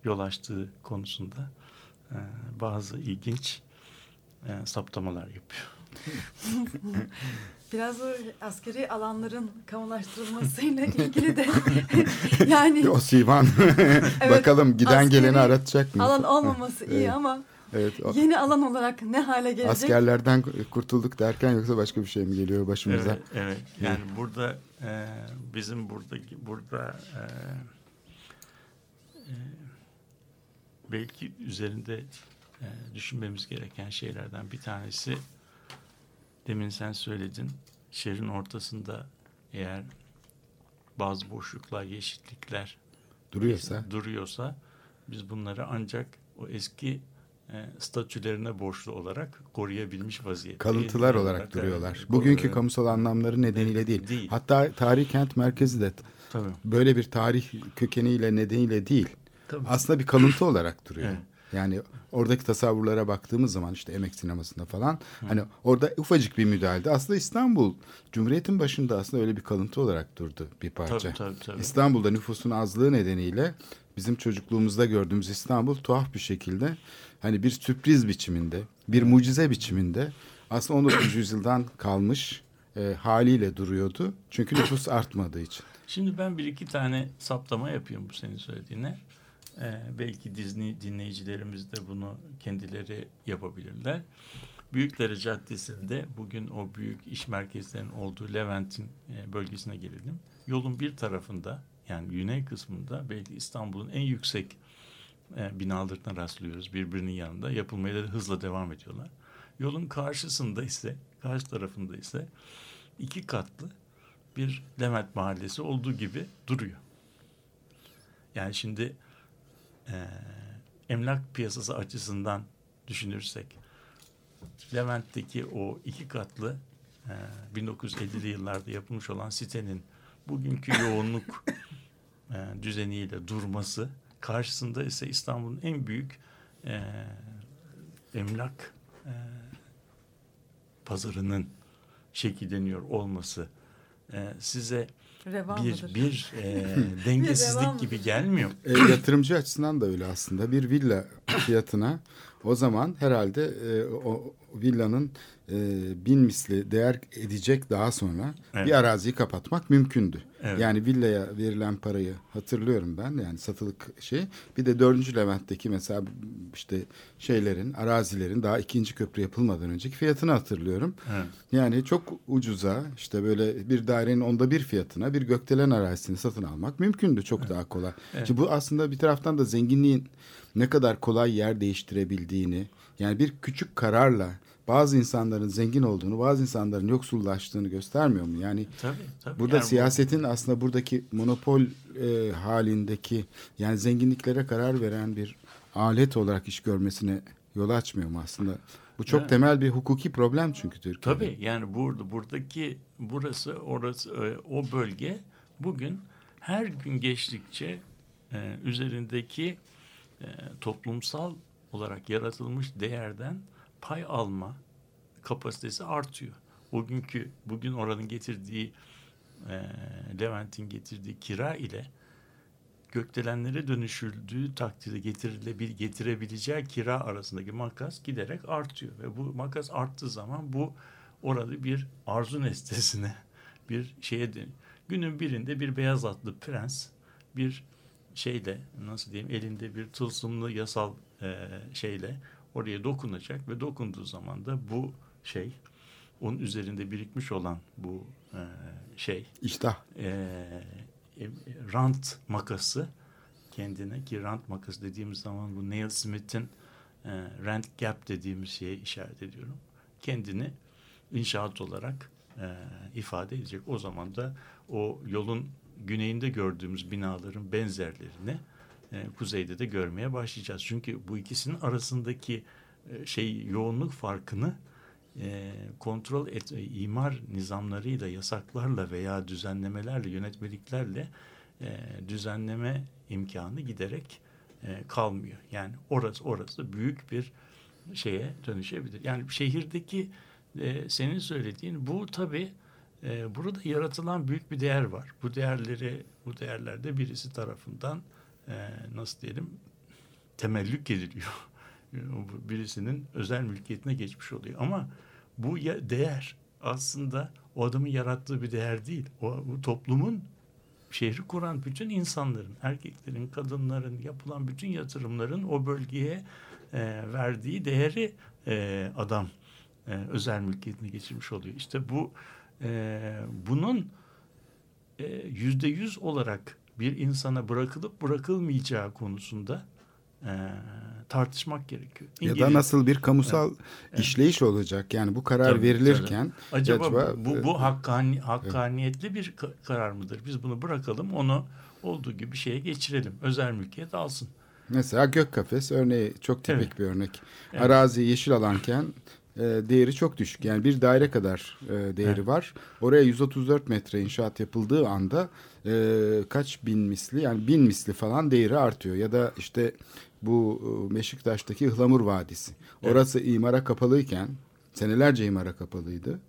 Speaker 6: yol açtığı konusunda e, bazı ilginç e, saptamalar yapıyor.
Speaker 5: Biraz o askeri alanların kamulaştırılmasıyla ilgili de yani
Speaker 4: O Sivan. Bakalım giden geleni aratacak mı?
Speaker 5: alan olmaması iyi
Speaker 4: Evet.
Speaker 5: ama
Speaker 4: Evet. o-
Speaker 5: yeni alan olarak ne hale gelecek?
Speaker 4: Askerlerden kurtulduk derken yoksa başka bir şey mi geliyor başımıza?
Speaker 6: Evet, evet. Yani burada e, bizim buradaki burada e, e, belki üzerinde e, düşünmemiz gereken şeylerden bir tanesi demin sen söyledin şehrin ortasında eğer bazı boşluklar, yeşillikler
Speaker 4: Duruyorsa.
Speaker 6: duruyorsa biz bunları ancak o eski statülerine borçlu olarak koruyabilmiş vaziyette.
Speaker 4: Kalıntılar olarak duruyorlar. Bugünkü kamusal anlamları nedeniyle değil.
Speaker 6: Değil.
Speaker 4: Hatta tarih kent merkezi de
Speaker 6: Tabii.
Speaker 4: böyle bir tarih kökeniyle nedeniyle değil.
Speaker 6: Tabii.
Speaker 4: Aslında bir kalıntı olarak duruyor.
Speaker 6: Evet.
Speaker 4: Yani oradaki tasavvurlara baktığımız zaman işte emek sinemasında falan hani orada ufacık bir müdahalede aslında İstanbul Cumhuriyet'in başında aslında öyle bir kalıntı olarak durdu bir parça.
Speaker 6: Tabii, tabii, tabii.
Speaker 4: İstanbul'da nüfusun azlığı nedeniyle bizim çocukluğumuzda gördüğümüz İstanbul tuhaf bir şekilde hani bir sürpriz biçiminde, bir mucize biçiminde aslında 19. yüzyıldan kalmış e, haliyle duruyordu. Çünkü nüfus artmadığı için.
Speaker 6: Şimdi ben bir iki tane saptama yapıyorum bu senin söylediğine. Ee, belki Disney dinleyicilerimiz de bunu kendileri yapabilirler. Büyükdere Caddesi'nde bugün o büyük iş merkezlerinin olduğu Levent'in e, bölgesine gelelim. Yolun bir tarafında yani güney kısmında belki İstanbul'un en yüksek e, binalarına rastlıyoruz birbirinin yanında. Yapılmaya da hızla devam ediyorlar. Yolun karşısında ise, karşı tarafında ise iki katlı bir Levent Mahallesi olduğu gibi duruyor. Yani şimdi e, emlak piyasası açısından düşünürsek Levent'teki o iki katlı e, 1950'li yıllarda yapılmış olan sitenin bugünkü yoğunluk e, düzeniyle durması karşısında ise İstanbul'un en büyük e, emlak e, pazarının şekilleniyor olması e, size
Speaker 5: Revan
Speaker 6: bir
Speaker 5: mıdır?
Speaker 6: bir e, dengesizlik gibi gelmiyor.
Speaker 4: E, yatırımcı açısından da öyle aslında. Bir villa fiyatına o zaman herhalde e, o villanın e, bin misli değer edecek daha sonra
Speaker 6: Evet.
Speaker 4: bir araziyi kapatmak mümkündü.
Speaker 6: Evet.
Speaker 4: Yani villaya verilen parayı hatırlıyorum ben yani satılık şey. Bir de dördüncü Levent'teki mesela işte şeylerin arazilerin daha ikinci köprü yapılmadan önceki fiyatını hatırlıyorum.
Speaker 6: Evet.
Speaker 4: Yani çok ucuza işte böyle bir dairenin onda bir fiyatına bir gökdelen arazisini satın almak mümkündü. Çok daha kolay. Şimdi bu aslında bir taraftan da zenginliğin ne kadar kolay yer değiştirebildiğini yani bir küçük kararla bazı insanların zengin olduğunu bazı insanların yoksullaştığını göstermiyor mu? Yani
Speaker 6: Tabii, tabii.
Speaker 4: burada
Speaker 6: Yani bu-
Speaker 4: siyasetin aslında buradaki monopol e, halindeki yani zenginliklere karar veren bir alet olarak iş görmesine yol açmıyor mu aslında? Bu çok
Speaker 6: Evet.
Speaker 4: temel bir hukuki problem çünkü Türkiye'de.
Speaker 6: Tabii yani burada buradaki burası orası e, o bölge bugün her gün geçtikçe e, üzerindeki e, toplumsal olarak yaratılmış değerden pay alma kapasitesi artıyor. Bugünkü bugün oranın getirdiği e, Levent'in getirdiği kira ile gökdelenlere dönüşüldüğü takdirde getirilebil getirebileceği kira arasındaki makas giderek artıyor ve bu makas arttığı zaman bu orada bir arzu nesnesine bir şeye dönüyor. Günün birinde bir beyaz atlı prens bir şeyle nasıl diyeyim elinde bir tılsımlı yasal e, şeyle oraya dokunacak ve dokunduğu zaman da bu şey onun üzerinde birikmiş olan bu e, şey
Speaker 4: İştah.
Speaker 6: e, e, rant makası kendine ki rant makası dediğimiz zaman bu Neil Smith'in e, rent gap dediğimiz şeye işaret ediyorum. Kendini inşaat olarak e, ifade edecek. O zaman da o yolun güneyinde gördüğümüz binaların benzerlerini e, kuzeyde de görmeye başlayacağız. Çünkü bu ikisinin arasındaki e, şey yoğunluk farkını e, kontrol et, e, imar nizamlarıyla, yasaklarla veya düzenlemelerle, yönetmeliklerle e, düzenleme imkanı giderek e, kalmıyor. Yani orası orası büyük bir şeye dönüşebilir. Yani şehirdeki e, senin söylediğin bu tabii e, burada yaratılan büyük bir değer var. Bu değerleri bu değerlerde birisi tarafından e, nasıl diyelim temellük ediliyor. Birisinin özel mülkiyetine geçmiş oluyor. Ama bu değer aslında o adamın yarattığı bir değer değil. O bu toplumun şehri kuran bütün insanların, erkeklerin, kadınların yapılan bütün yatırımların o bölgeye e, verdiği değeri e, adam e, özel mülkiyetine geçirmiş oluyor. İşte bu e, bunun e, yüzde yüz olarak bir insana bırakılıp bırakılmayacağı konusunda e, tartışmak gerekiyor.
Speaker 4: Ya
Speaker 6: İngiliz-
Speaker 4: da nasıl bir kamusal
Speaker 6: Evet.
Speaker 4: işleyiş olacak? Yani bu karar
Speaker 6: Tabii,
Speaker 4: verilirken
Speaker 6: Acaba,
Speaker 4: acaba,
Speaker 6: bu,
Speaker 4: e,
Speaker 6: bu hakkani, hakkaniyetli bir ka- karar mıdır? Biz bunu bırakalım, onu olduğu gibi şeye geçirelim. Özel mülkiyet alsın.
Speaker 4: Mesela gök kafes örneği çok tipik
Speaker 6: Evet.
Speaker 4: bir örnek.
Speaker 6: Evet.
Speaker 4: Arazi yeşil alanken e, değeri çok düşük. Yani bir daire kadar e, değeri var. Oraya 134 metre inşaat yapıldığı anda e, kaç bin misli yani bin misli falan değeri artıyor. Ya da işte bu e, Meşiktaş'taki Ihlamur Vadisi. Orası imara kapalıyken senelerce imara kapalıydı.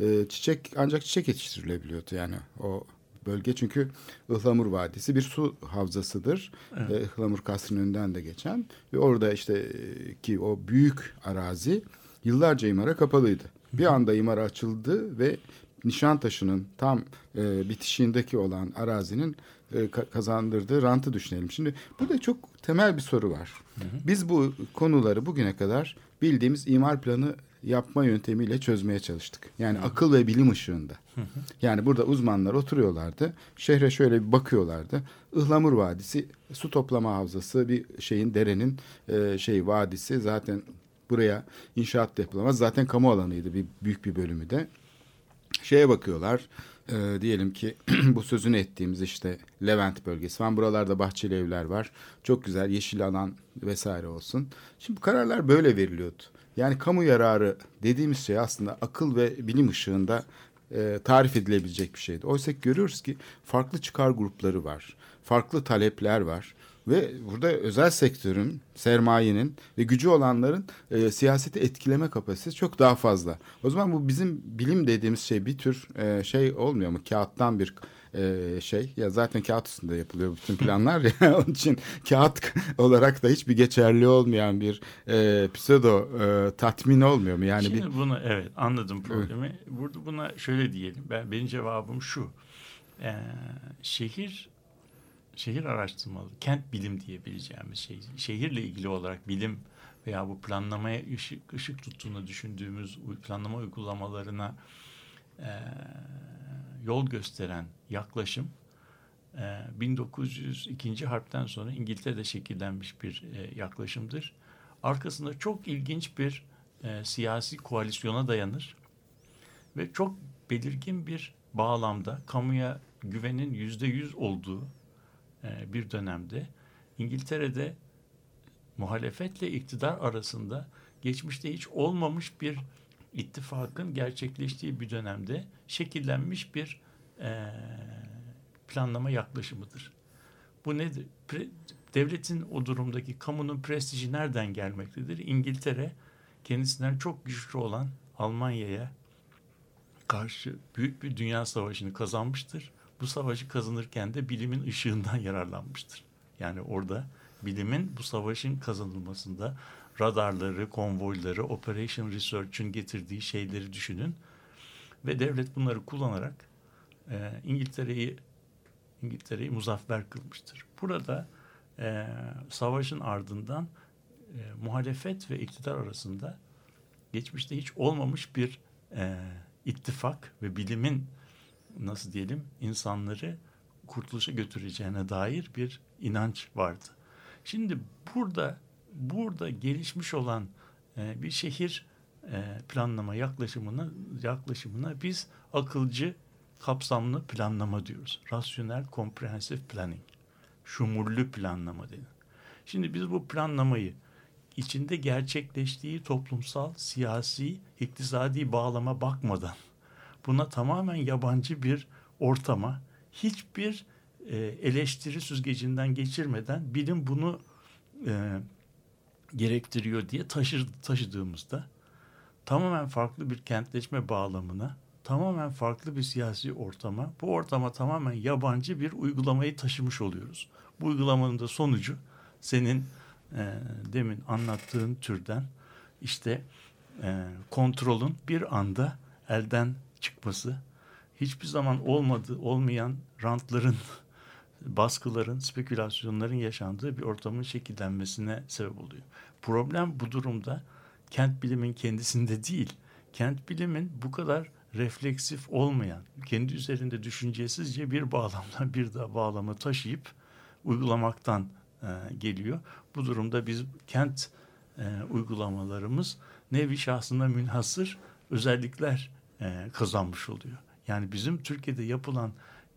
Speaker 4: E, çiçek ancak çiçek yetiştirilebiliyordu yani o bölge çünkü Ihlamur Vadisi bir su havzasıdır. E, Ihlamur Kasrı'nın önünden de geçen ve orada işte e, ki o büyük arazi yıllarca imara kapalıydı. Bir anda imara açıldı ve Nişantaşı'nın tam e, bitişiğindeki olan arazinin e, ka- kazandırdığı rantı düşünelim. Şimdi burada çok temel bir soru var. Biz bu konuları bugüne kadar bildiğimiz imar planı yapma yöntemiyle çözmeye çalıştık. Yani akıl ve bilim ışığında. Yani burada uzmanlar oturuyorlardı. Şehre şöyle bir bakıyorlardı. Ihlamur Vadisi su toplama havzası bir şeyin derenin e, şey vadisi zaten buraya inşaat da yapılamaz. Zaten kamu alanıydı bir büyük bir bölümü de. Şeye bakıyorlar. e, diyelim ki bu sözünü ettiğimiz işte Levent bölgesi falan buralarda bahçeli evler var. Çok güzel yeşil alan vesaire olsun. Şimdi bu kararlar böyle veriliyordu. Yani kamu yararı dediğimiz şey aslında akıl ve bilim ışığında e, tarif edilebilecek bir şeydi. Oysa ki görüyoruz ki farklı çıkar grupları var. Farklı talepler var. Ve burada özel sektörün, sermayenin ve gücü olanların e, siyaseti etkileme kapasitesi çok daha fazla. O zaman bu bizim bilim dediğimiz şey bir tür e, şey olmuyor mu? Kağıttan bir e, şey. Ya zaten kağıt üstünde yapılıyor bütün planlar ya. Onun için kağıt olarak da hiçbir geçerli olmayan bir e, pseudo e, tatmin olmuyor mu? Yani
Speaker 6: Şimdi
Speaker 4: bir
Speaker 6: bunu evet anladım problemi. Burada buna şöyle diyelim. Ben benim cevabım şu. Ee, şehir şehir araştırmalı, kent bilim diyebileceğimiz şey. Şehirle ilgili olarak bilim veya bu planlamaya ışık, ışık tuttuğunu düşündüğümüz planlama uygulamalarına e, yol gösteren yaklaşım e, 1902. harpten sonra İngiltere'de şekillenmiş bir e, yaklaşımdır. Arkasında çok ilginç bir e, siyasi koalisyona dayanır ve çok belirgin bir bağlamda kamuya güvenin yüzde yüz olduğu e, bir dönemde İngiltere'de muhalefetle iktidar arasında geçmişte hiç olmamış bir ittifakın gerçekleştiği bir dönemde şekillenmiş bir e, planlama yaklaşımıdır. Bu nedir? Devletin o durumdaki kamunun prestiji nereden gelmektedir? İngiltere kendisinden çok güçlü olan Almanya'ya karşı büyük bir dünya savaşını kazanmıştır. Bu savaşı kazanırken de bilimin ışığından yararlanmıştır. Yani orada bilimin bu savaşın kazanılmasında radarları, konvoyları, Operation Research'ün getirdiği şeyleri düşünün. Ve devlet bunları kullanarak e, İngiltere'yi İngiltere'yi muzaffer kılmıştır. Burada e, savaşın ardından e, muhalefet ve iktidar arasında geçmişte hiç olmamış bir e, ittifak ve bilimin nasıl diyelim insanları kurtuluşa götüreceğine dair bir inanç vardı. Şimdi burada burada gelişmiş olan e, bir şehir e, planlama yaklaşımına yaklaşımına biz akılcı kapsamlı planlama diyoruz. Rasyonel comprehensive planning. Şumullü planlama denir. Şimdi biz bu planlamayı içinde gerçekleştiği toplumsal, siyasi, iktisadi bağlama bakmadan buna tamamen yabancı bir ortama hiçbir e, eleştiri süzgecinden geçirmeden bilim bunu e, gerektiriyor diye taşır, taşıdığımızda tamamen farklı bir kentleşme bağlamına, tamamen farklı bir siyasi ortama, bu ortama tamamen yabancı bir uygulamayı taşımış oluyoruz. Bu uygulamanın da sonucu senin e, demin anlattığın türden işte e, kontrolün bir anda elden çıkması, hiçbir zaman olmadı olmayan rantların, baskıların, spekülasyonların yaşandığı bir ortamın şekillenmesine sebep oluyor. Problem bu durumda kent bilimin kendisinde değil, kent bilimin bu kadar refleksif olmayan, kendi üzerinde düşüncesizce bir bağlamdan bir daha bağlama taşıyıp uygulamaktan e, geliyor. Bu durumda biz kent e, uygulamalarımız nevi şahsına münhasır özellikler e, kazanmış oluyor. Yani bizim Türkiye'de yapılan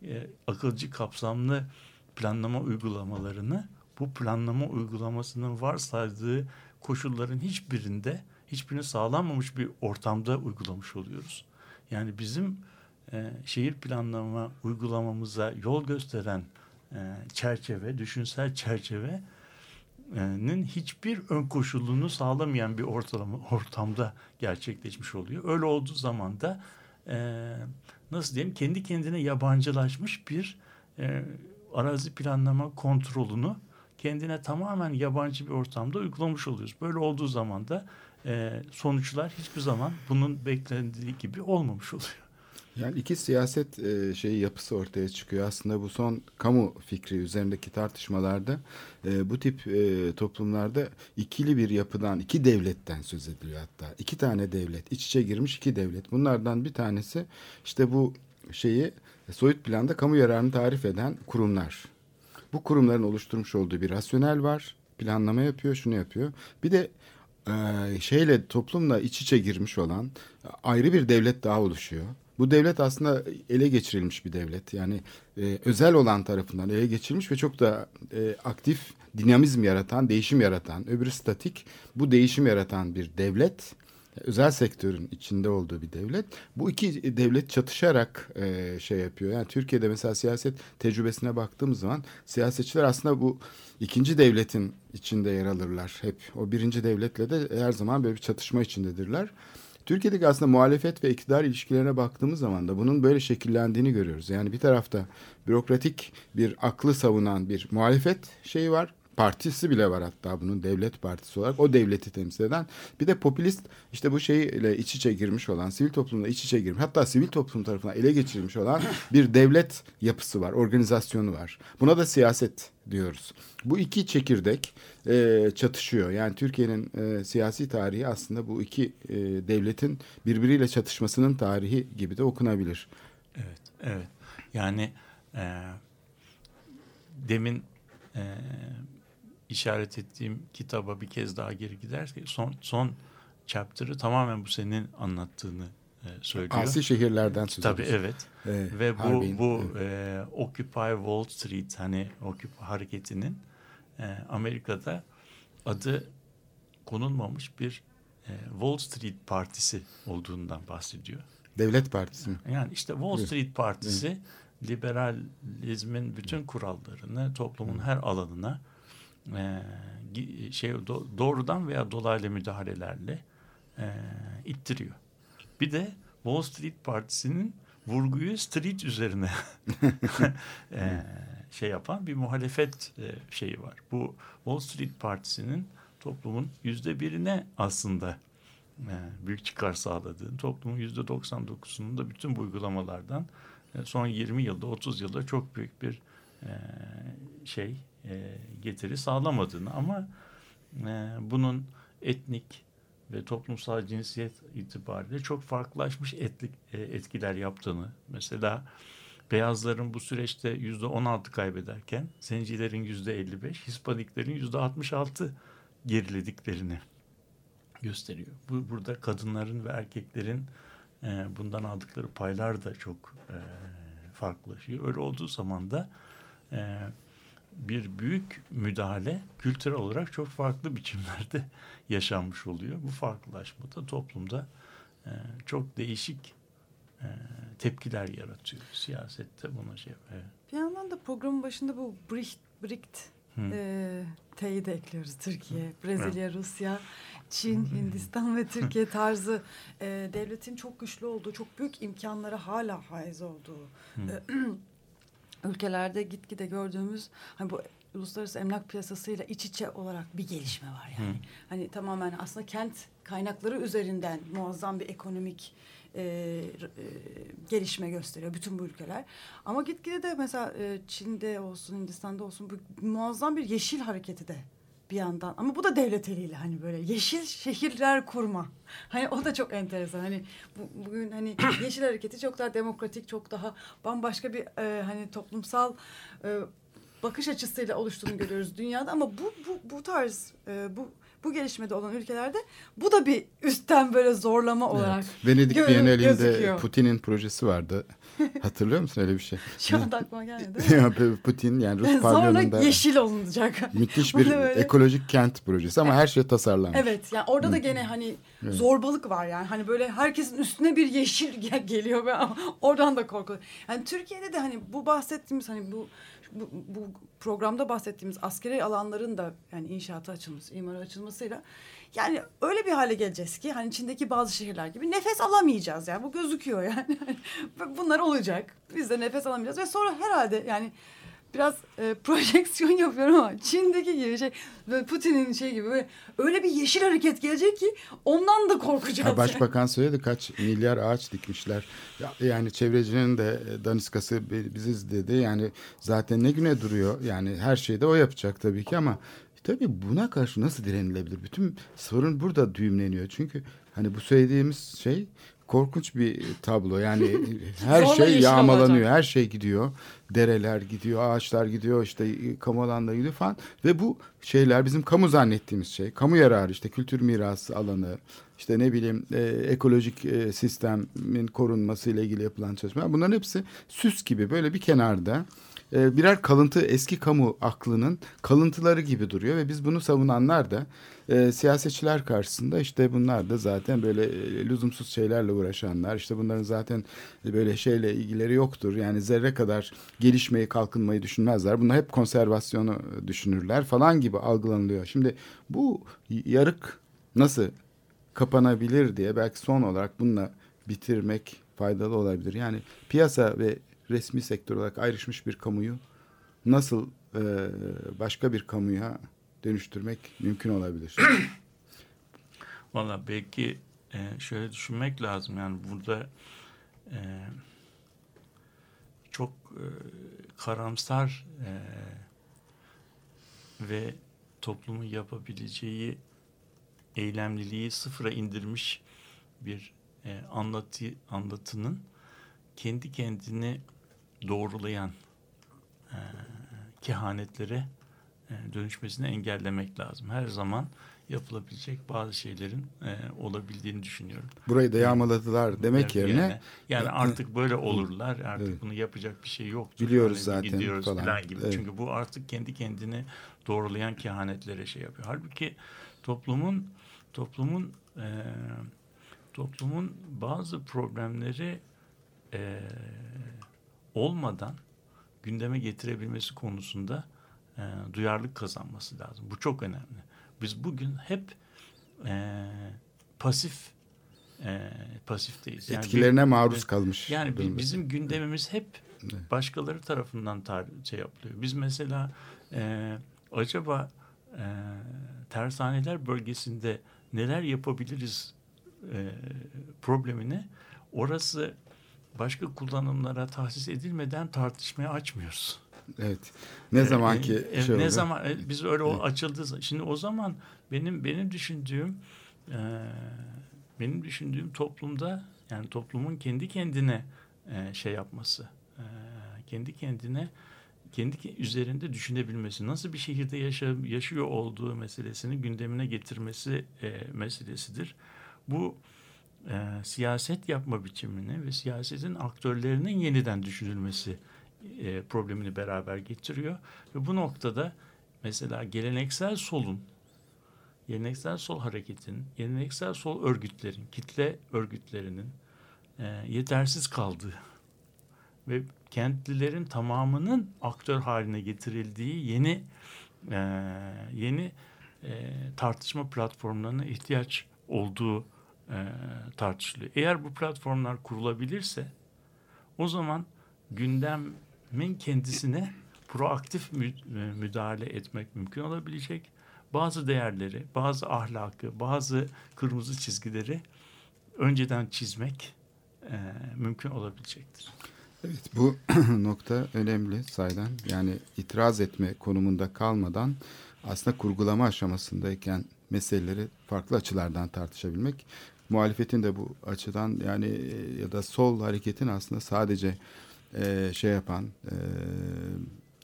Speaker 6: e, akılcı kapsamlı planlama uygulamalarını bu planlama uygulamasının varsaydığı koşulların hiçbirinde hiçbirini sağlanmamış bir ortamda uygulamış oluyoruz. Yani bizim e, şehir planlama uygulamamıza yol gösteren e, çerçeve, düşünsel çerçevenin hiçbir ön koşulunu sağlamayan bir ortalama, ortamda gerçekleşmiş oluyor. Öyle olduğu zaman da e, nasıl diyeyim kendi kendine yabancılaşmış bir e, arazi planlama kontrolünü kendine tamamen yabancı bir ortamda uygulamış oluyoruz. Böyle olduğu zaman da e, sonuçlar hiçbir zaman bunun beklendiği gibi olmamış oluyor.
Speaker 4: Yani iki siyaset e, şeyi yapısı ortaya çıkıyor. Aslında bu son kamu fikri üzerindeki tartışmalarda e, bu tip e, toplumlarda ikili bir yapıdan, iki devletten söz ediliyor hatta. İki tane devlet, iç içe girmiş iki devlet. Bunlardan bir tanesi işte bu şeyi soyut planda kamu yararını tarif eden kurumlar. Bu kurumların oluşturmuş olduğu bir rasyonel var. Planlama yapıyor, şunu yapıyor. Bir de e, şeyle toplumla iç içe girmiş olan ayrı bir devlet daha oluşuyor. Bu devlet aslında ele geçirilmiş bir devlet. Yani e, özel olan tarafından ele geçirilmiş ve çok da e, aktif dinamizm yaratan, değişim yaratan, öbürü statik bu değişim yaratan bir devlet. Özel sektörün içinde olduğu bir devlet. Bu iki devlet çatışarak e, şey yapıyor. Yani Türkiye'de mesela siyaset tecrübesine baktığımız zaman siyasetçiler aslında bu ikinci devletin içinde yer alırlar. Hep o birinci devletle de her zaman böyle bir çatışma içindedirler. Türkiye'deki aslında muhalefet ve iktidar ilişkilerine baktığımız zaman da bunun böyle şekillendiğini görüyoruz. Yani bir tarafta bürokratik bir aklı savunan bir muhalefet şeyi var partisi bile var hatta bunun devlet partisi olarak. O devleti temsil eden. Bir de popülist işte bu şeyle iç içe girmiş olan sivil toplumla iç içe girmiş hatta sivil toplum tarafından ele geçirilmiş olan bir devlet yapısı var organizasyonu var. Buna da siyaset diyoruz. Bu iki çekirdek e, çatışıyor. Yani Türkiye'nin e, siyasi tarihi aslında bu iki e, devletin birbiriyle çatışmasının tarihi gibi de okunabilir.
Speaker 6: Evet evet. Yani e, demin e, işaret ettiğim kitaba bir kez daha geri gidersek son son chapter'ı tamamen bu senin anlattığını e, söylüyor.
Speaker 4: Asi şehirlerden söz
Speaker 6: Tabii evet.
Speaker 4: evet.
Speaker 6: Ve bu Harbin, bu evet. e, Occupy Wall Street hani Occupy hareketinin e, Amerika'da adı konulmamış bir e, Wall Street Partisi olduğundan bahsediyor.
Speaker 4: Devlet Partisi mi?
Speaker 6: Yani işte Wall Street Partisi evet. liberalizmin bütün kurallarını toplumun her alanına e, şey doğrudan veya dolaylı müdahalelerle e, ittiriyor. Bir de Wall Street Partisi'nin vurguyu street üzerine e, şey yapan bir muhalefet e, şeyi var. Bu Wall Street Partisi'nin toplumun yüzde birine aslında e, büyük çıkar sağladığını, toplumun yüzde 99'unun da bütün bu uygulamalardan e, son 20 yılda 30 yılda çok büyük bir e, şey e, getiri sağlamadığını ama e, bunun etnik ve toplumsal cinsiyet itibariyle çok farklılaşmış etlik, e, etkiler yaptığını mesela beyazların bu süreçte yüzde 16 kaybederken zencilerin yüzde 55 Hispaniklerin yüzde 66 gerilediklerini gösteriyor. Bu burada kadınların ve erkeklerin bundan aldıkları paylar da çok e, farklılaşıyor. Öyle olduğu zaman da bir büyük müdahale kültürel olarak çok farklı biçimlerde yaşanmış oluyor. Bu farklılaşma da toplumda e, çok değişik e, tepkiler yaratıyor. Siyasette buna şey evet.
Speaker 5: Bir yandan da programın başında bu BRICT, BRICT
Speaker 6: Hı.
Speaker 5: e, T'yi de ekliyoruz. Türkiye, Brezilya, Rusya, Çin, Hindistan ve Türkiye tarzı e, devletin çok güçlü olduğu, çok büyük imkanlara hala haiz olduğu e, ülkelerde gitgide gördüğümüz hani bu uluslararası emlak piyasasıyla iç içe olarak bir gelişme var yani.
Speaker 6: Hı.
Speaker 5: Hani tamamen aslında kent kaynakları üzerinden muazzam bir ekonomik e, e, gelişme gösteriyor bütün bu ülkeler. Ama gitgide de mesela e, Çin'de olsun, Hindistan'da olsun bu muazzam bir yeşil hareketi de bir yandan. Ama bu da devlet eliyle hani böyle yeşil şehirler kurma. Hani o da çok enteresan. Hani bu, bugün hani yeşil hareketi çok daha demokratik, çok daha bambaşka bir e, hani toplumsal e, bakış açısıyla oluştuğunu görüyoruz dünyada ama bu bu bu tarz e, bu bu gelişmede olan ülkelerde bu da bir üstten böyle zorlama olarak
Speaker 4: Venedik
Speaker 5: gö-
Speaker 4: Bienalinde. Putin'in projesi vardı. Hatırlıyor musun öyle bir şey?
Speaker 5: Şu anda aklıma gelmedi.
Speaker 4: Putin yani Rus
Speaker 5: Sonra
Speaker 4: pavyonunda
Speaker 5: yeşil olunacak.
Speaker 4: müthiş bir
Speaker 5: böyle-
Speaker 4: ekolojik kent projesi ama her şey tasarlanmış.
Speaker 5: Evet yani orada da gene hani zorbalık var yani. Hani böyle herkesin üstüne bir yeşil gel- geliyor ve oradan da korku. Yani Türkiye'de de hani bu bahsettiğimiz hani bu bu, bu programda bahsettiğimiz askeri alanların da yani inşaata açılması, imara açılmasıyla yani öyle bir hale geleceğiz ki hani içindeki bazı şehirler gibi nefes alamayacağız yani bu gözüküyor yani. Bunlar olacak. Biz de nefes alamayacağız ve sonra herhalde yani biraz e, projeksiyon yapıyorum ama Çin'deki gibi şey Putin'in şey gibi böyle öyle bir yeşil hareket gelecek ki ondan da korkacağız. Yani.
Speaker 4: Başbakan söyledi kaç milyar ağaç dikmişler. Ya- Yani çevrecinin de e, daniskası bi- biziz dedi. Yani zaten ne güne duruyor. Yani her şeyi de o yapacak tabii ki ama tabii buna karşı nasıl direnilebilir? Bütün sorun burada düğümleniyor. Çünkü hani bu söylediğimiz şey korkunç bir tablo. Yani her şey yağmalanıyor.
Speaker 5: olacak.
Speaker 4: Her şey gidiyor. Dereler gidiyor, ağaçlar gidiyor, işte e, kamu alanları gidiyor falan. Ve bu şeyler bizim kamu zannettiğimiz şey. Kamu yararı işte kültür mirası alanı, işte ne bileyim e, ekolojik e, sistemin korunması ile ilgili yapılan çalışmalar. Bunların hepsi süs gibi böyle bir kenarda e, birer kalıntı eski kamu aklının kalıntıları gibi duruyor ve biz bunu savunanlar da e, siyasetçiler karşısında işte bunlar da zaten böyle e, lüzumsuz şeylerle uğraşanlar işte bunların zaten böyle şeyle ilgileri yoktur yani zerre kadar gelişmeyi kalkınmayı düşünmezler bunlar hep konservasyonu düşünürler falan gibi algılanılıyor. Şimdi bu yarık nasıl kapanabilir diye belki son olarak bununla bitirmek faydalı olabilir. Yani piyasa ve resmi sektör olarak ayrışmış bir kamuyu nasıl e, başka bir kamuya dönüştürmek mümkün olabilir?
Speaker 6: Valla belki e, şöyle düşünmek lazım yani burada e, çok e, karamsar e, ve toplumun yapabileceği eylemliliği sıfıra indirmiş bir e, anlatı anlatının kendi kendini doğrulayan e, kehanetlere e, dönüşmesini engellemek lazım. Her zaman yapılabilecek bazı şeylerin e, olabildiğini düşünüyorum.
Speaker 4: Burayı da yağmaladılar demek
Speaker 6: Yani-
Speaker 4: yerine
Speaker 6: yani, yani artık böyle olurlar. Artık
Speaker 4: Evet.
Speaker 6: bunu yapacak bir şey yoktur.
Speaker 4: Biliyoruz
Speaker 6: Hani
Speaker 4: zaten
Speaker 6: gidiyoruz
Speaker 4: falan.
Speaker 6: falan gibi.
Speaker 4: Evet.
Speaker 6: Çünkü bu artık kendi kendini doğrulayan kehanetlere şey yapıyor. Halbuki toplumun toplumun e, toplumun bazı problemleri e, olmadan gündeme getirebilmesi konusunda e, duyarlılık kazanması lazım. Bu çok önemli. Biz bugün hep e, pasif e, pasifteyiz. Yani
Speaker 4: Etkilerine
Speaker 6: bir-
Speaker 4: maruz kalmış.
Speaker 6: Yani
Speaker 4: durumda.
Speaker 6: bizim gündemimiz hep başkaları tarafından tar şey yapılıyor. Biz mesela e, acaba e, tersaneler bölgesinde neler yapabiliriz e, problemini orası başka kullanımlara tahsis edilmeden tartışmaya açmıyoruz.
Speaker 4: Evet. Ne zaman ki
Speaker 6: E, e,
Speaker 4: şey
Speaker 6: ne
Speaker 4: oldu.
Speaker 6: zaman e, biz öyle o açıldı şimdi o zaman benim benim düşündüğüm e, benim düşündüğüm toplumda yani toplumun kendi kendine e, şey yapması e, kendi kendine kendi ke- üzerinde düşünebilmesi nasıl bir şehirde yaşa, yaşıyor olduğu meselesini gündemine getirmesi e, meselesidir. Bu e, siyaset yapma biçimini ve siyasetin aktörlerinin yeniden düşünülmesi e, problemini beraber getiriyor. Ve bu noktada mesela geleneksel solun, geleneksel sol hareketin, geleneksel sol örgütlerin, kitle örgütlerinin e, yetersiz kaldığı ve kentlilerin tamamının aktör haline getirildiği yeni e, yeni e, tartışma platformlarına ihtiyaç olduğu e, tartışılıyor. Eğer bu platformlar kurulabilirse o zaman gündemin kendisine proaktif e, müdahale etmek mümkün olabilecek. Bazı değerleri, bazı ahlakı, bazı kırmızı çizgileri önceden çizmek e, mümkün olabilecektir.
Speaker 4: Evet, bu nokta önemli saydan. Yani itiraz etme konumunda kalmadan aslında kurgulama aşamasındayken meseleleri farklı açılardan tartışabilmek. Muhalefetin de bu açıdan yani e, ya da sol hareketin aslında sadece e, şey yapan, e,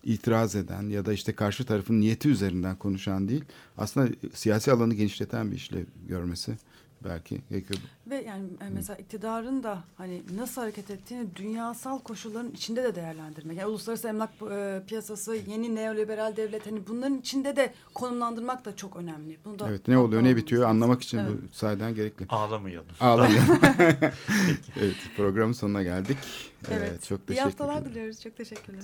Speaker 4: itiraz eden ya da işte karşı tarafın niyeti üzerinden konuşan değil, aslında siyasi alanı genişleten bir işlev görmesi belki gerekiyor.
Speaker 5: Ve yani e, mesela iktidarın da hani nasıl hareket ettiğini dünyasal koşulların içinde de değerlendirmek. Yani uluslararası emlak e, piyasası, yeni neoliberal devlet hani bunların içinde de konumlandırmak da çok önemli. Bunu da
Speaker 4: Evet, ne oluyor, ne bitiyor
Speaker 5: lazım.
Speaker 4: anlamak için
Speaker 5: Evet.
Speaker 4: bu sayeden gerekli.
Speaker 6: Ağlamayalım.
Speaker 4: Ağlamayalım. evet, programın sonuna geldik.
Speaker 5: Evet.
Speaker 4: Evet, çok
Speaker 5: İyi
Speaker 4: teşekkür
Speaker 5: haftalar
Speaker 4: ederim.
Speaker 5: diliyoruz. Çok teşekkürler.